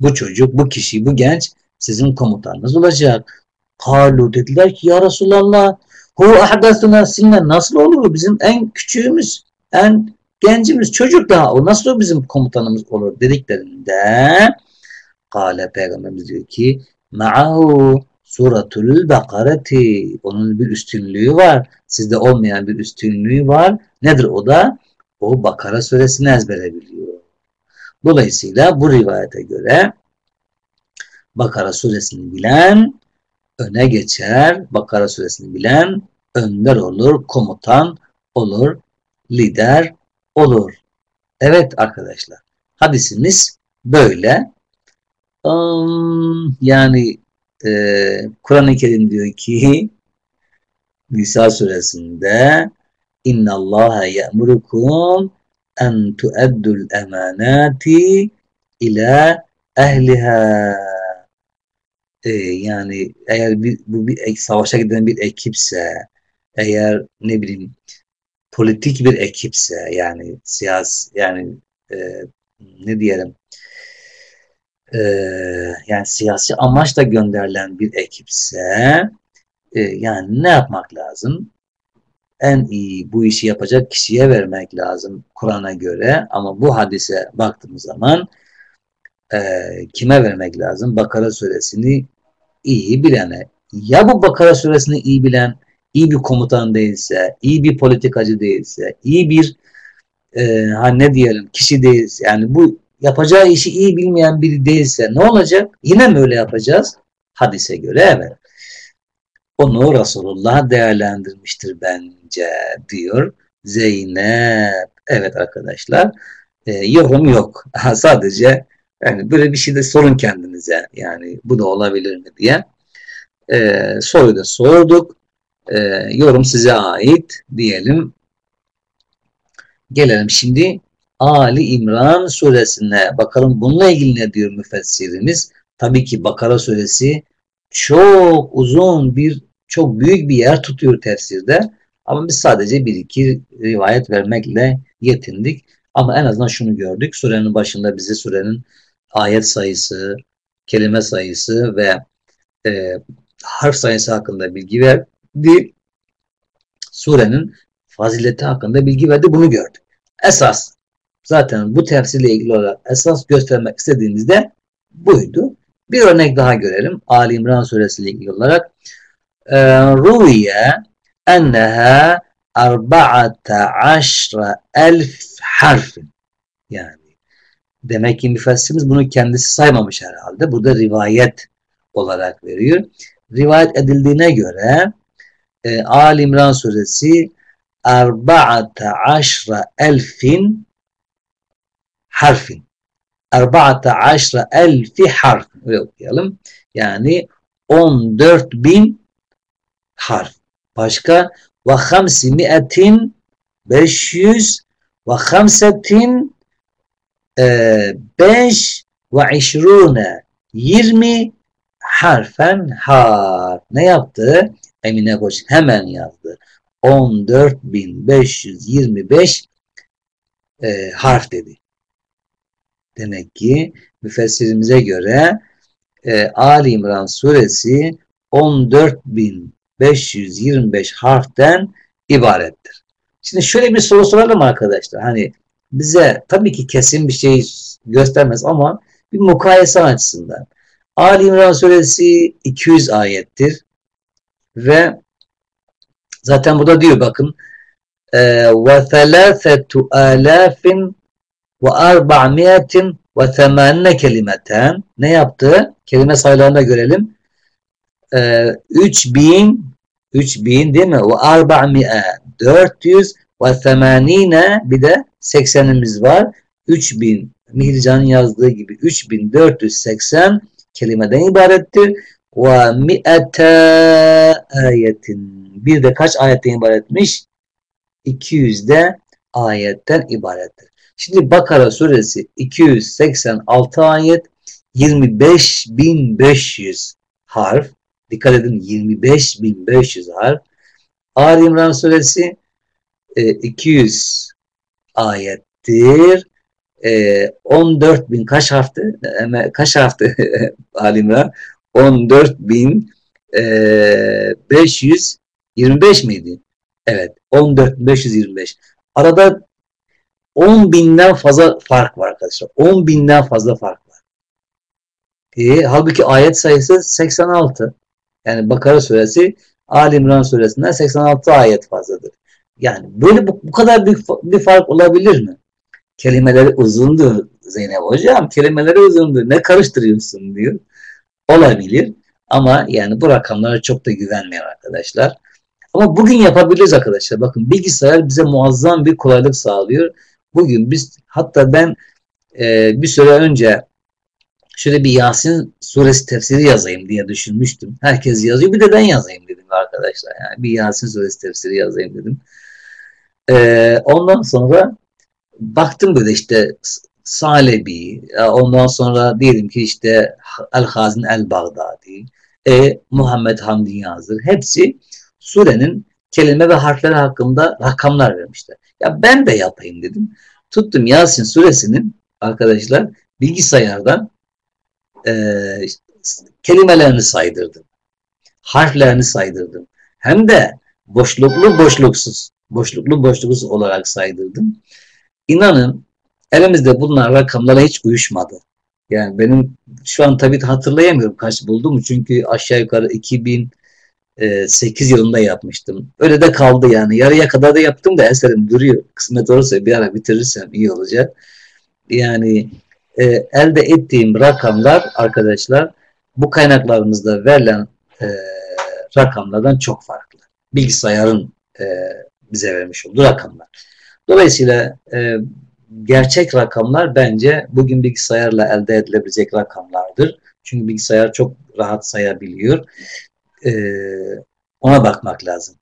Bu çocuk, bu kişi, bu genç sizin komutanınız olacak. Kalu dediler ki ya Resulallah hu ahdasuna sinne nasıl olur bizim en küçüğümüz, en gencimiz çocuk daha o nasıl bizim komutanımız olur dediklerinde Kale Peygamberimiz diyor ki ma'ahu suratul bakareti onun bir üstünlüğü var. Sizde olmayan bir üstünlüğü var. Nedir o da? O Bakara suresini ezbere biliyor. Dolayısıyla bu rivayete göre Bakara suresini bilen öne geçer. Bakara suresini bilen önder olur, komutan olur, lider olur. Evet arkadaşlar. Hadisimiz böyle. Um, yani e, Kur'an-ı Kerim diyor ki Nisa suresinde İnna Allah ye'murukum en tu'eddul emanati ila ehliha e, yani eğer bir, bu bir savaşa giden bir ekipse eğer ne bileyim politik bir ekipse yani siyasi yani e, ne diyelim e, yani siyasi amaçla gönderilen bir ekipse e, yani ne yapmak lazım? En iyi bu işi yapacak kişiye vermek lazım Kur'an'a göre ama bu hadise baktığımız zaman e, kime vermek lazım? Bakara suresini iyi bilene. Ya bu Bakara suresini iyi bilen iyi bir komutan değilse, iyi bir politikacı değilse, iyi bir e, ha ne diyelim kişi değilse yani bu yapacağı işi iyi bilmeyen biri değilse ne olacak? Yine mi öyle yapacağız? Hadise göre evet. Onu Resulullah değerlendirmiştir bence diyor Zeynep. Evet arkadaşlar e, yorum yok. Sadece yani böyle bir şey de sorun kendinize. Yani bu da olabilir mi diye. E, soruyu da sorduk. E, yorum size ait diyelim. Gelelim şimdi Ali İmran suresine bakalım bununla ilgili ne diyor müfessirimiz? Tabii ki Bakara suresi çok uzun bir çok büyük bir yer tutuyor tefsirde. Ama biz sadece bir iki rivayet vermekle yetindik. Ama en azından şunu gördük. Surenin başında bize surenin ayet sayısı, kelime sayısı ve e, harf sayısı hakkında bilgi verdi. Surenin fazileti hakkında bilgi verdi. Bunu gördük. Esas zaten bu tefsirle ilgili olarak esas göstermek istediğimizde buydu. Bir örnek daha görelim. Ali İmran suresi ile ilgili olarak ruviye enneha arba'ate aşra elf harfin yani demek ki müfessirimiz bunu kendisi saymamış herhalde. Burada rivayet olarak veriyor. Rivayet edildiğine göre e, Ali İmran suresi arba'ate aşra elfin harfin. Arba'ate aşra elfi harf. Öyle okuyalım. Yani 14 bin harf. Başka ve hamsi mi'etin 500 ve hamsetin 5 ve işrune 20 harfen harf. Ne yaptı? Emine Koç hemen yazdı. 14.525 e, harf dedi. Demek ki müfessirimize göre e, Ali İmran suresi 14.525 harften ibarettir. Şimdi şöyle bir soru soralım arkadaşlar. Hani bize tabii ki kesin bir şey göstermez ama bir mukayese açısından. Ali İmran suresi 200 ayettir ve zaten burada diyor bakın e, ve thelâfetu alâfin ve arba'miyetin ve temanne kelimeten ne yaptı? Kelime sayılarını görelim. Ee, 3000 3000 değil mi? Ve arba'miye 400 ve temanine bir de 80'imiz var. 3000 Mihrican'ın yazdığı gibi 3480 kelimeden ibarettir. Ve mi'ete ayetin. Bir de kaç ayetten ibaretmiş? 200 de ayetten ibarettir. Şimdi Bakara suresi 286 ayet 25.500 harf. Dikkat edin 25.500 harf. Ali İmran suresi e, 200 ayettir. E, 14 bin kaç harfti? E, kaç harfti Ali İmran? 14 bin e, 525 miydi? Evet. 14 525. Arada 10 binden fazla fark var arkadaşlar. 10 binden fazla fark var. E, halbuki ayet sayısı 86. Yani Bakara suresi Ali İmran suresinden 86 ayet fazladır. Yani böyle bu, bu kadar büyük bir fark olabilir mi? Kelimeleri uzundu Zeynep hocam. Kelimeleri uzundu. Ne karıştırıyorsun diyor. Olabilir. Ama yani bu rakamlara çok da güvenmeyin arkadaşlar. Ama bugün yapabiliriz arkadaşlar. Bakın bilgisayar bize muazzam bir kolaylık sağlıyor. Bugün biz hatta ben e, bir süre önce şöyle bir Yasin suresi tefsiri yazayım diye düşünmüştüm. Herkes yazıyor bir de ben yazayım dedim arkadaşlar. Yani bir Yasin suresi tefsiri yazayım dedim. E, ondan sonra baktım böyle işte Salebi, ondan sonra diyelim ki işte El-Hazin El-Bagdadi, e, Muhammed Hamdi Yazır. Hepsi surenin kelime ve harfleri hakkında rakamlar vermişler. Ya ben de yapayım dedim. Tuttum Yasin suresinin arkadaşlar bilgisayardan e, kelimelerini saydırdım. Harflerini saydırdım. Hem de boşluklu boşluksuz, boşluklu boşluksuz olarak saydırdım. İnanın elimizde bulunan rakamlara hiç uyuşmadı. Yani benim şu an tabii hatırlayamıyorum kaç buldum çünkü aşağı yukarı 2008 yılında yapmıştım. Öyle de kaldı yani. Yarıya kadar da yaptım da eserim duruyor. Kısmet olursa bir ara bitirirsem iyi olacak. Yani e, elde ettiğim rakamlar arkadaşlar bu kaynaklarımızda verilen e, rakamlardan çok farklı. Bilgisayarın e, bize vermiş olduğu rakamlar. Dolayısıyla e, gerçek rakamlar bence bugün bilgisayarla elde edilebilecek rakamlardır. Çünkü bilgisayar çok rahat sayabiliyor. E, ona bakmak lazım.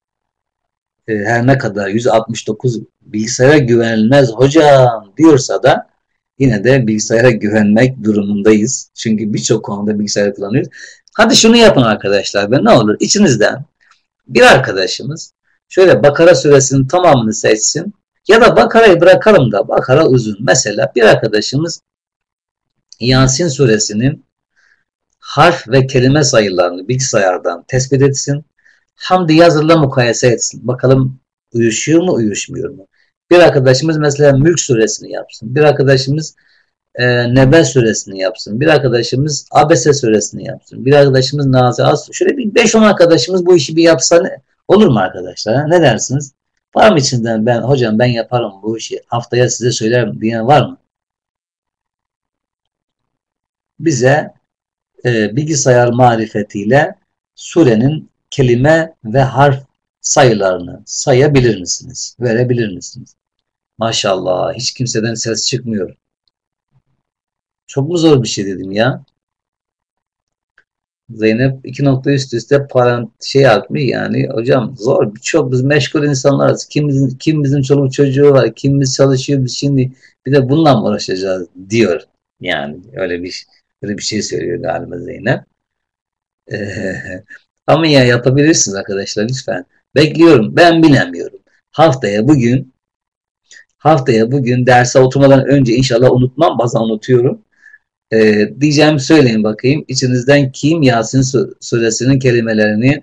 E, her ne kadar 169 bilgisayara güvenilmez hocam diyorsa da yine de bilgisayara güvenmek durumundayız. Çünkü birçok konuda bilgisayar kullanıyoruz. Hadi şunu yapın arkadaşlar ve ne olur içinizden bir arkadaşımız şöyle Bakara suresinin tamamını seçsin ya da Bakara'yı bırakalım da Bakara uzun. Mesela bir arkadaşımız Yasin suresinin harf ve kelime sayılarını bilgisayardan tespit etsin. Hamdi yazırla mukayese etsin. Bakalım uyuşuyor mu uyuşmuyor mu? Bir arkadaşımız mesela Mülk suresini yapsın. Bir arkadaşımız e, Nebe suresini yapsın. Bir arkadaşımız Abese suresini yapsın. Bir arkadaşımız Naziat. Şöyle bir 5-10 arkadaşımız bu işi bir yapsa ne, olur mu arkadaşlar? Ne dersiniz? Var mı içinden ben hocam ben yaparım bu işi haftaya size söylerim diyen var mı? Bize e, bilgisayar marifetiyle surenin kelime ve harf sayılarını sayabilir misiniz? Verebilir misiniz? Maşallah hiç kimseden ses çıkmıyor. Çok mu zor bir şey dedim ya? Zeynep iki nokta üst üste parant şey atmış yani hocam zor çok biz meşgul insanlarız. Kim bizim, kim bizim çoluk çocuğu var, kim biz çalışıyor biz şimdi bir de bununla mı uğraşacağız diyor. Yani öyle bir öyle bir şey söylüyor galiba Zeynep. Ee, ama ya yapabilirsiniz arkadaşlar lütfen. Bekliyorum. Ben bilemiyorum. Haftaya bugün haftaya bugün derse oturmadan önce inşallah unutmam. Bazen unutuyorum. E, diyeceğimi söyleyin bakayım. İçinizden kim Yasin suresinin kelimelerini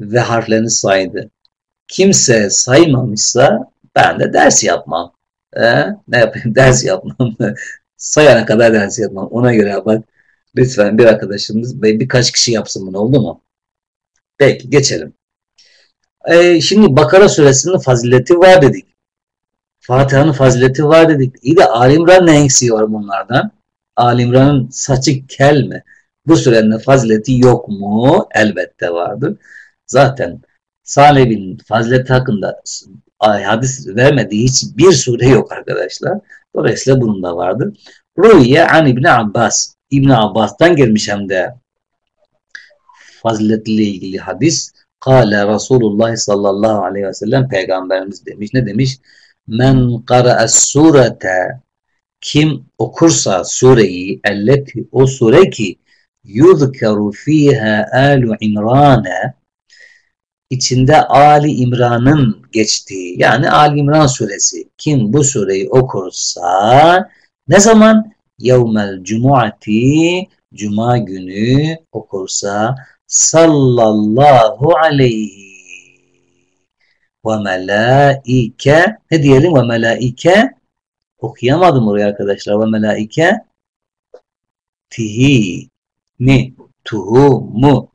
ve harflerini saydı? Kimse saymamışsa ben de ders yapmam. E, ne yapayım? Ders yapmam. Sayana kadar ders yapmam. Ona göre bak. Lütfen bir arkadaşımız ve birkaç kişi yapsın bunu oldu mu? Peki geçelim. Ee, şimdi Bakara suresinin fazileti var dedik. Fatiha'nın fazileti var dedik. İyi de Alimran ne eksiği var bunlardan? Alimran'ın saçı kel mi? Bu sürenin fazileti yok mu? Elbette vardır. Zaten Salih'in fazileti hakkında hadis vermediği hiçbir sure yok arkadaşlar. Dolayısıyla bunun da vardır. Rüye an İbni Abbas. İbni Abbas'tan gelmiş hem de. faziletle ilgili hadis. Kale Resulullah sallallahu aleyhi ve sellem peygamberimiz demiş. Ne demiş? Men qara'as surete kim okursa sureyi elleti o sure ki yuzkeru fiha alu imrane içinde Ali İmran'ın geçtiği yani Ali İmran suresi. Kim bu sureyi okursa ne zaman? Yevmel cumuati cuma günü okursa sallallahu aleyhi ve melaike ne diyelim? Ve melaike okuyamadım oraya arkadaşlar. Ve melaike tihi mi tuhu mu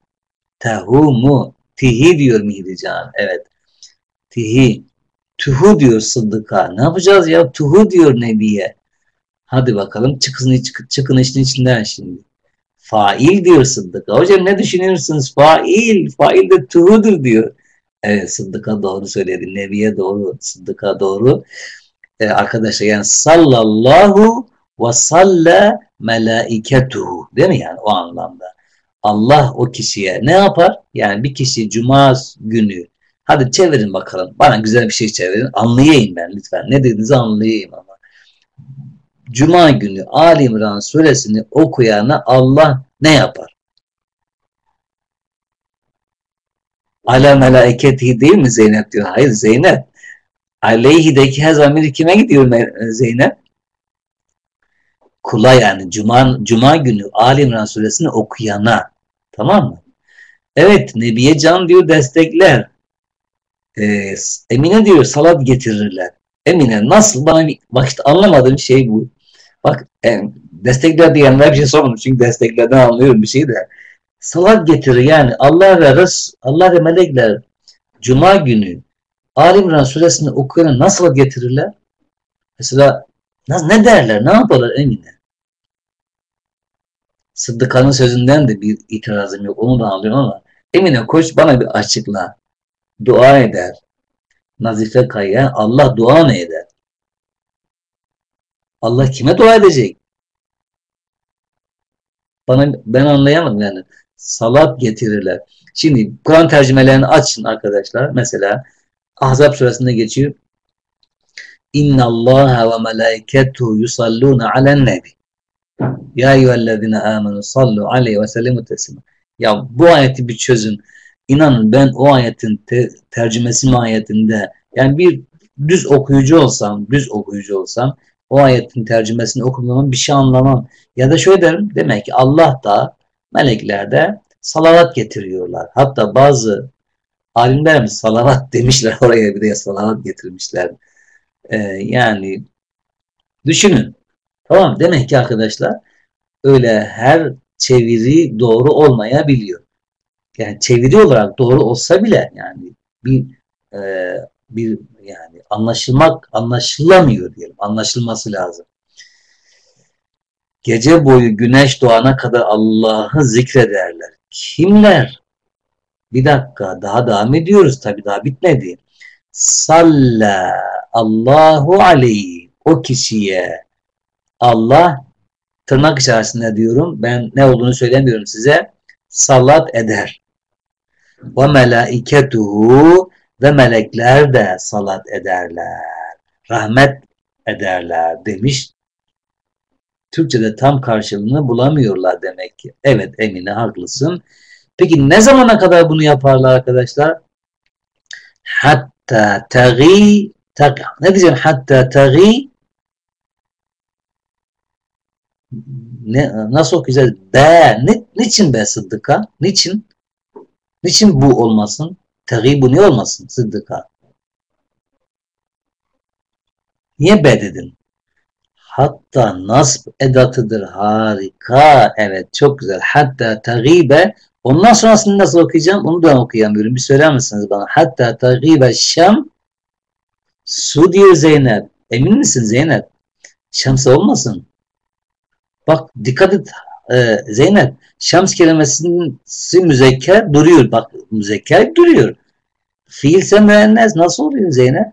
tehu mu tihi diyor Mihrican evet. Tihi tuhu diyor Sıddık'a. Ne yapacağız ya? Tuhu diyor Nebiye. Hadi bakalım çıkın, çıkın işin içinden şimdi. Fail diyor Sıddık'a. Hocam ne düşünüyorsunuz? Fail fail de tuhudur diyor. Evet Sıddık'a doğru söyledi. Nebiye doğru Sıddık'a doğru e, arkadaşlar yani sallallahu ve salle melaiketuhu değil mi yani o anlamda. Allah o kişiye ne yapar? Yani bir kişi cuma günü hadi çevirin bakalım. Bana güzel bir şey çevirin. Anlayayım ben lütfen. Ne dediğinizi anlayayım ama. Cuma günü Ali İmran suresini okuyana Allah ne yapar? Ala melaiketi değil mi Zeynep diyor. Hayır Zeynep. Aleyhi'deki her zamiri kime gidiyor Zeynep? Kula yani Cuma, Cuma günü Ali İmran suresini okuyana. Tamam mı? Evet Nebiye Can diyor destekler. Ee, Emine diyor salat getirirler. Emine nasıl bana bir vakit anlamadığım şey bu. Bak e, destekler diyenler bir şey sormadım çünkü desteklerden anlıyorum bir şey de. Salat getirir yani Allah ve Res, Allah ve melekler Cuma günü Ali İmran suresini okuyana nasıl getirirler? Mesela ne derler, ne yaparlar Emine? Sıddıka'nın sözünden de bir itirazım yok, onu da anlıyorum ama Emine koş bana bir açıkla. Dua eder. Nazife Kaya Allah dua ne eder? Allah kime dua edecek? Bana ben anlayamadım yani. Salat getirirler. Şimdi Kur'an tercümelerini açın arkadaşlar. Mesela Ahzab suresinde geçiyor. İnna Allah ve melaiketuhu yusalluna alen nebi. Ya eyyühellezine amenu sallu aleyhi ve sellimu teslima. Ya bu ayeti bir çözün. İnanın ben o ayetin te tercümesi mahiyetinde yani bir düz okuyucu olsam, düz okuyucu olsam o ayetin tercümesini okumamam bir şey anlamam. Ya da şöyle derim demek ki Allah da melekler de salavat getiriyorlar. Hatta bazı Alimler mi salavat demişler oraya bir de salavat getirmişler. Ee, yani düşünün. Tamam demek ki arkadaşlar öyle her çeviri doğru olmayabiliyor. Yani çeviri olarak doğru olsa bile yani bir e, bir yani anlaşılmak anlaşılamıyor diyelim. Anlaşılması lazım. Gece boyu güneş doğana kadar Allah'ı zikrederler. Kimler? Bir dakika daha devam ediyoruz tabi daha bitmedi. Salla Allahu aleyhi o kişiye Allah tırnak içerisinde diyorum ben ne olduğunu söylemiyorum size salat eder. Ve melaiketuhu ve melekler de salat ederler. Rahmet ederler demiş. Türkçe'de tam karşılığını bulamıyorlar demek ki. Evet Emine haklısın. Peki ne zamana kadar bunu yaparlar arkadaşlar? Hatta tagi ne diyeceğim? Hatta tagi ne, nasıl okuyacağız? Be. Ne, niçin be Sıddık'a? Niçin? Niçin bu olmasın? Tagi bu ne olmasın Sıddık'a? Niye be dedin? Hatta nasb edatıdır. Harika. Evet çok güzel. Hatta tagibe Ondan sonrasını nasıl okuyacağım? Onu da okuyamıyorum. Bir söyler misiniz bana? Hatta tagibe şam su diyor Zeynep. Emin misin Zeynep? Şams olmasın. Bak dikkat et e, Zeynep. Şams kelimesinin müzekker duruyor. Bak müzekker duruyor. Fiilse müennes nasıl oluyor Zeynep?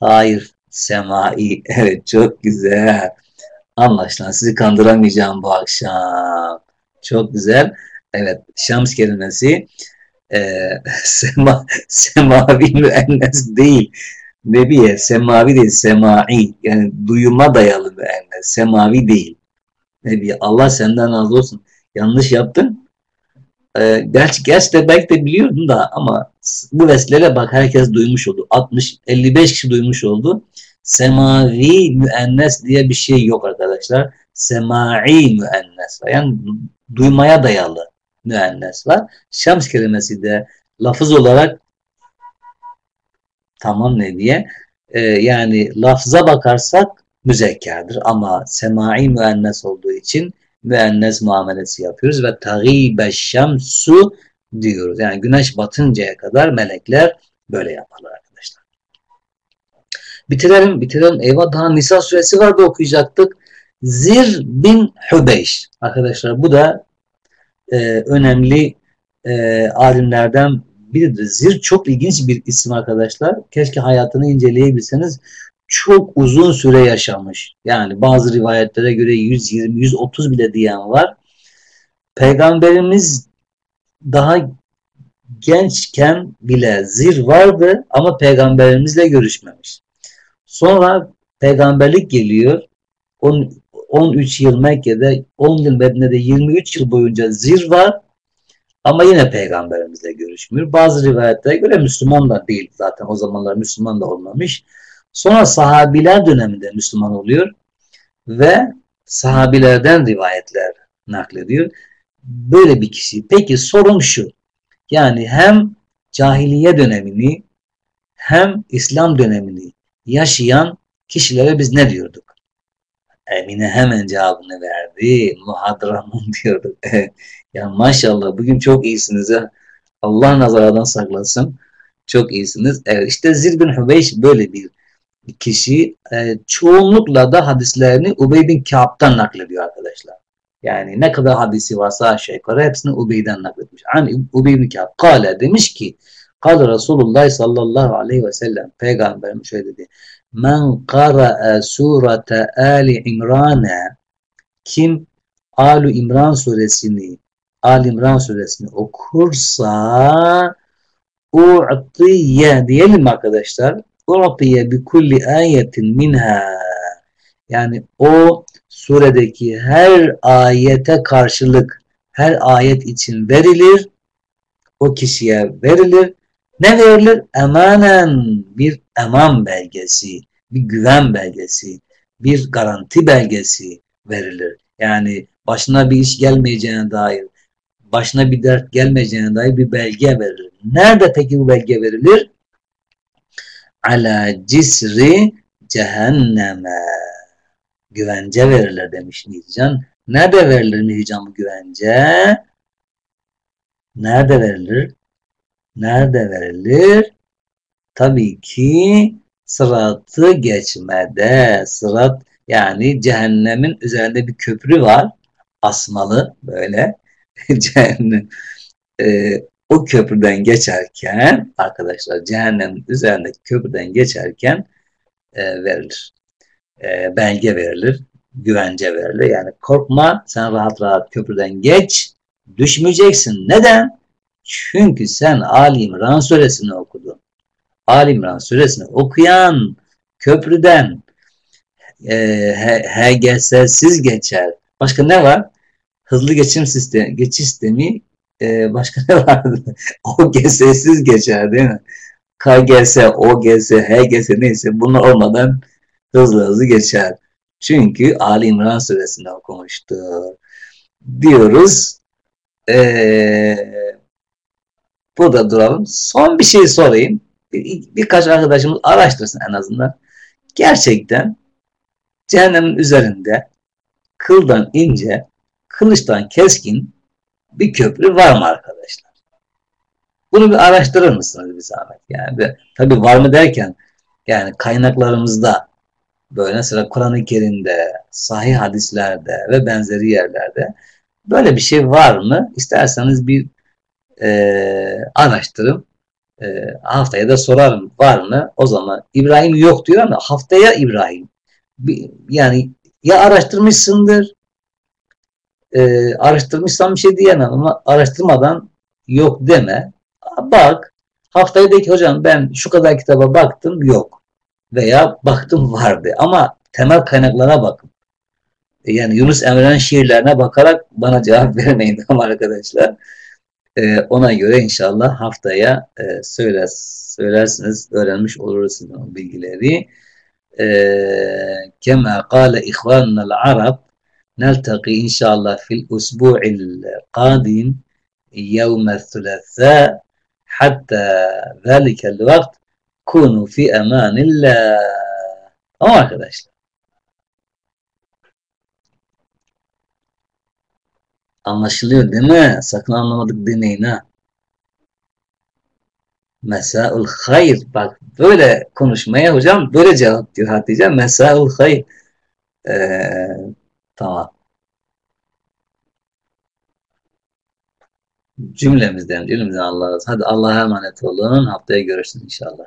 Hayır. Semai. Evet çok güzel. Anlaşılan sizi kandıramayacağım bu akşam. Çok güzel. Evet, şams kelimesi e, sema, semavi müennes değil. Nebiye, semavi değil, semai. Yani duyuma dayalı müennes, semavi değil. Nebiye, Allah senden razı olsun. Yanlış yaptın. Ee, gerçi, gerçi de belki de biliyordun da ama bu vesileyle bak herkes duymuş oldu. 60, 55 kişi duymuş oldu. Semavi müennes diye bir şey yok arkadaşlar. Semai müennes var. Yani duymaya dayalı müennes var. Şams kelimesi de lafız olarak tamam ne diye e, yani lafza bakarsak müzekkerdir ama semai müennes olduğu için müennes muamelesi yapıyoruz ve tagibe şemsu diyoruz. Yani güneş batıncaya kadar melekler böyle yaparlar arkadaşlar. Bitirelim, bitirelim. Eyvah daha Nisa suresi vardı okuyacaktık. Zir bin Hübeyş. Arkadaşlar bu da e, önemli e, alimlerden biridir. Zir çok ilginç bir isim arkadaşlar. Keşke hayatını inceleyebilseniz. Çok uzun süre yaşamış. Yani bazı rivayetlere göre 120-130 bile diyen var. Peygamberimiz daha gençken bile zir vardı ama peygamberimizle görüşmemiş. Sonra peygamberlik geliyor. 13 yıl Mekke'de, 10 yıl Medine'de, 23 yıl boyunca zir var. Ama yine peygamberimizle görüşmüyor. Bazı rivayetlere göre Müslüman da değil zaten. O zamanlar Müslüman da olmamış. Sonra sahabiler döneminde Müslüman oluyor ve sahabilerden rivayetler naklediyor. Böyle bir kişi. Peki sorum şu. Yani hem cahiliye dönemini hem İslam dönemini yaşayan kişilere biz ne diyorduk? Emine hemen cevabını verdi. Muhadramun diyorduk. ya maşallah bugün çok iyisiniz ya. Allah nazaradan saklasın. Çok iyisiniz. Evet işte Zir bin Hübeyş böyle bir kişi e, çoğunlukla da hadislerini Ubey bin Kâb'dan naklediyor arkadaşlar. Yani ne kadar hadisi varsa aşağı yukarı hepsini Ubey'den nakletmiş. Yani Ubey bin Kâb kâle demiş ki Kâle Resulullah sallallahu aleyhi ve sellem Peygamberim şöyle dedi. Men qara'a surete Ali İmran'e kim Alu İmran suresini Ali İmran suresini okursa u'tiye diyelim arkadaşlar. U'tiye bi kulli ayetin minha. Yani o suredeki her ayete karşılık her ayet için verilir o kişiye verilir. Ne verilir? Emanen bir eman belgesi, bir güven belgesi, bir garanti belgesi verilir. Yani başına bir iş gelmeyeceğine dair, başına bir dert gelmeyeceğine dair bir belge verilir. Nerede peki bu belge verilir? Ala cisri cehenneme. Güvence verilir demiş Nihcan. Nerede verilir Nihcan bu güvence? Nerede verilir? nerede verilir? Tabii ki sıratı geçmede. Sırat yani cehennemin üzerinde bir köprü var. Asmalı böyle. Cehennem. Ee, o köprüden geçerken arkadaşlar cehennemin üzerindeki köprüden geçerken e, verilir. E, belge verilir. Güvence verilir. Yani korkma sen rahat rahat köprüden geç. Düşmeyeceksin. Neden? Çünkü sen Ali İmran suresini okudun. Ali İmran suresini okuyan köprüden e, HGS'siz geçer. Başka ne var? Hızlı geçim sistemi, geçiş sistemi e, başka ne vardı? OGS'siz geçer değil mi? KGS, OGS, HGS neyse bunlar olmadan hızlı hızlı geçer. Çünkü Ali İmran suresini okumuştu. Diyoruz. Eee Burada duralım. Son bir şey sorayım. Bir, birkaç arkadaşımız araştırsın en azından. Gerçekten cehennemin üzerinde kıldan ince, kılıçtan keskin bir köprü var mı arkadaşlar? Bunu bir araştırır mısınız bir zahmet? Yani bir, tabii var mı derken yani kaynaklarımızda böyle mesela Kur'an-ı Kerim'de, sahih hadislerde ve benzeri yerlerde böyle bir şey var mı? İsterseniz bir e, araştırın. E, haftaya da sorarım var mı? O zaman İbrahim yok diyor ama haftaya İbrahim. Yani ya araştırmışsındır e, araştırmışsam bir şey diyemem ama araştırmadan yok deme. Bak haftaya de ki hocam ben şu kadar kitaba baktım yok veya baktım vardı ama temel kaynaklara bakın. E, yani Yunus Emre'nin şiirlerine bakarak bana cevap vermeyin tamam arkadaşlar. Ee, ona göre inşallah haftaya e, söyler, söylersiniz, öğrenmiş oluruz o bilgileri. Ee, kema kâle ihvanel arab نلتقي إن شاء الله في الأسبوع القادم يوم الثلاثاء حتى ذلك الوقت كونوا في أمان الله Tamam arkadaşlar. Anlaşılıyor değil mi? Sakın anlamadık demeyin ha. Mesaul hayır. Bak böyle konuşmaya hocam böyle cevap diyor Hatice. Mesaul hayır. Ee, tamam. Cümlemizden, cümlemizden Allah'a Hadi Allah'a emanet olun. Haftaya görüşürüz inşallah.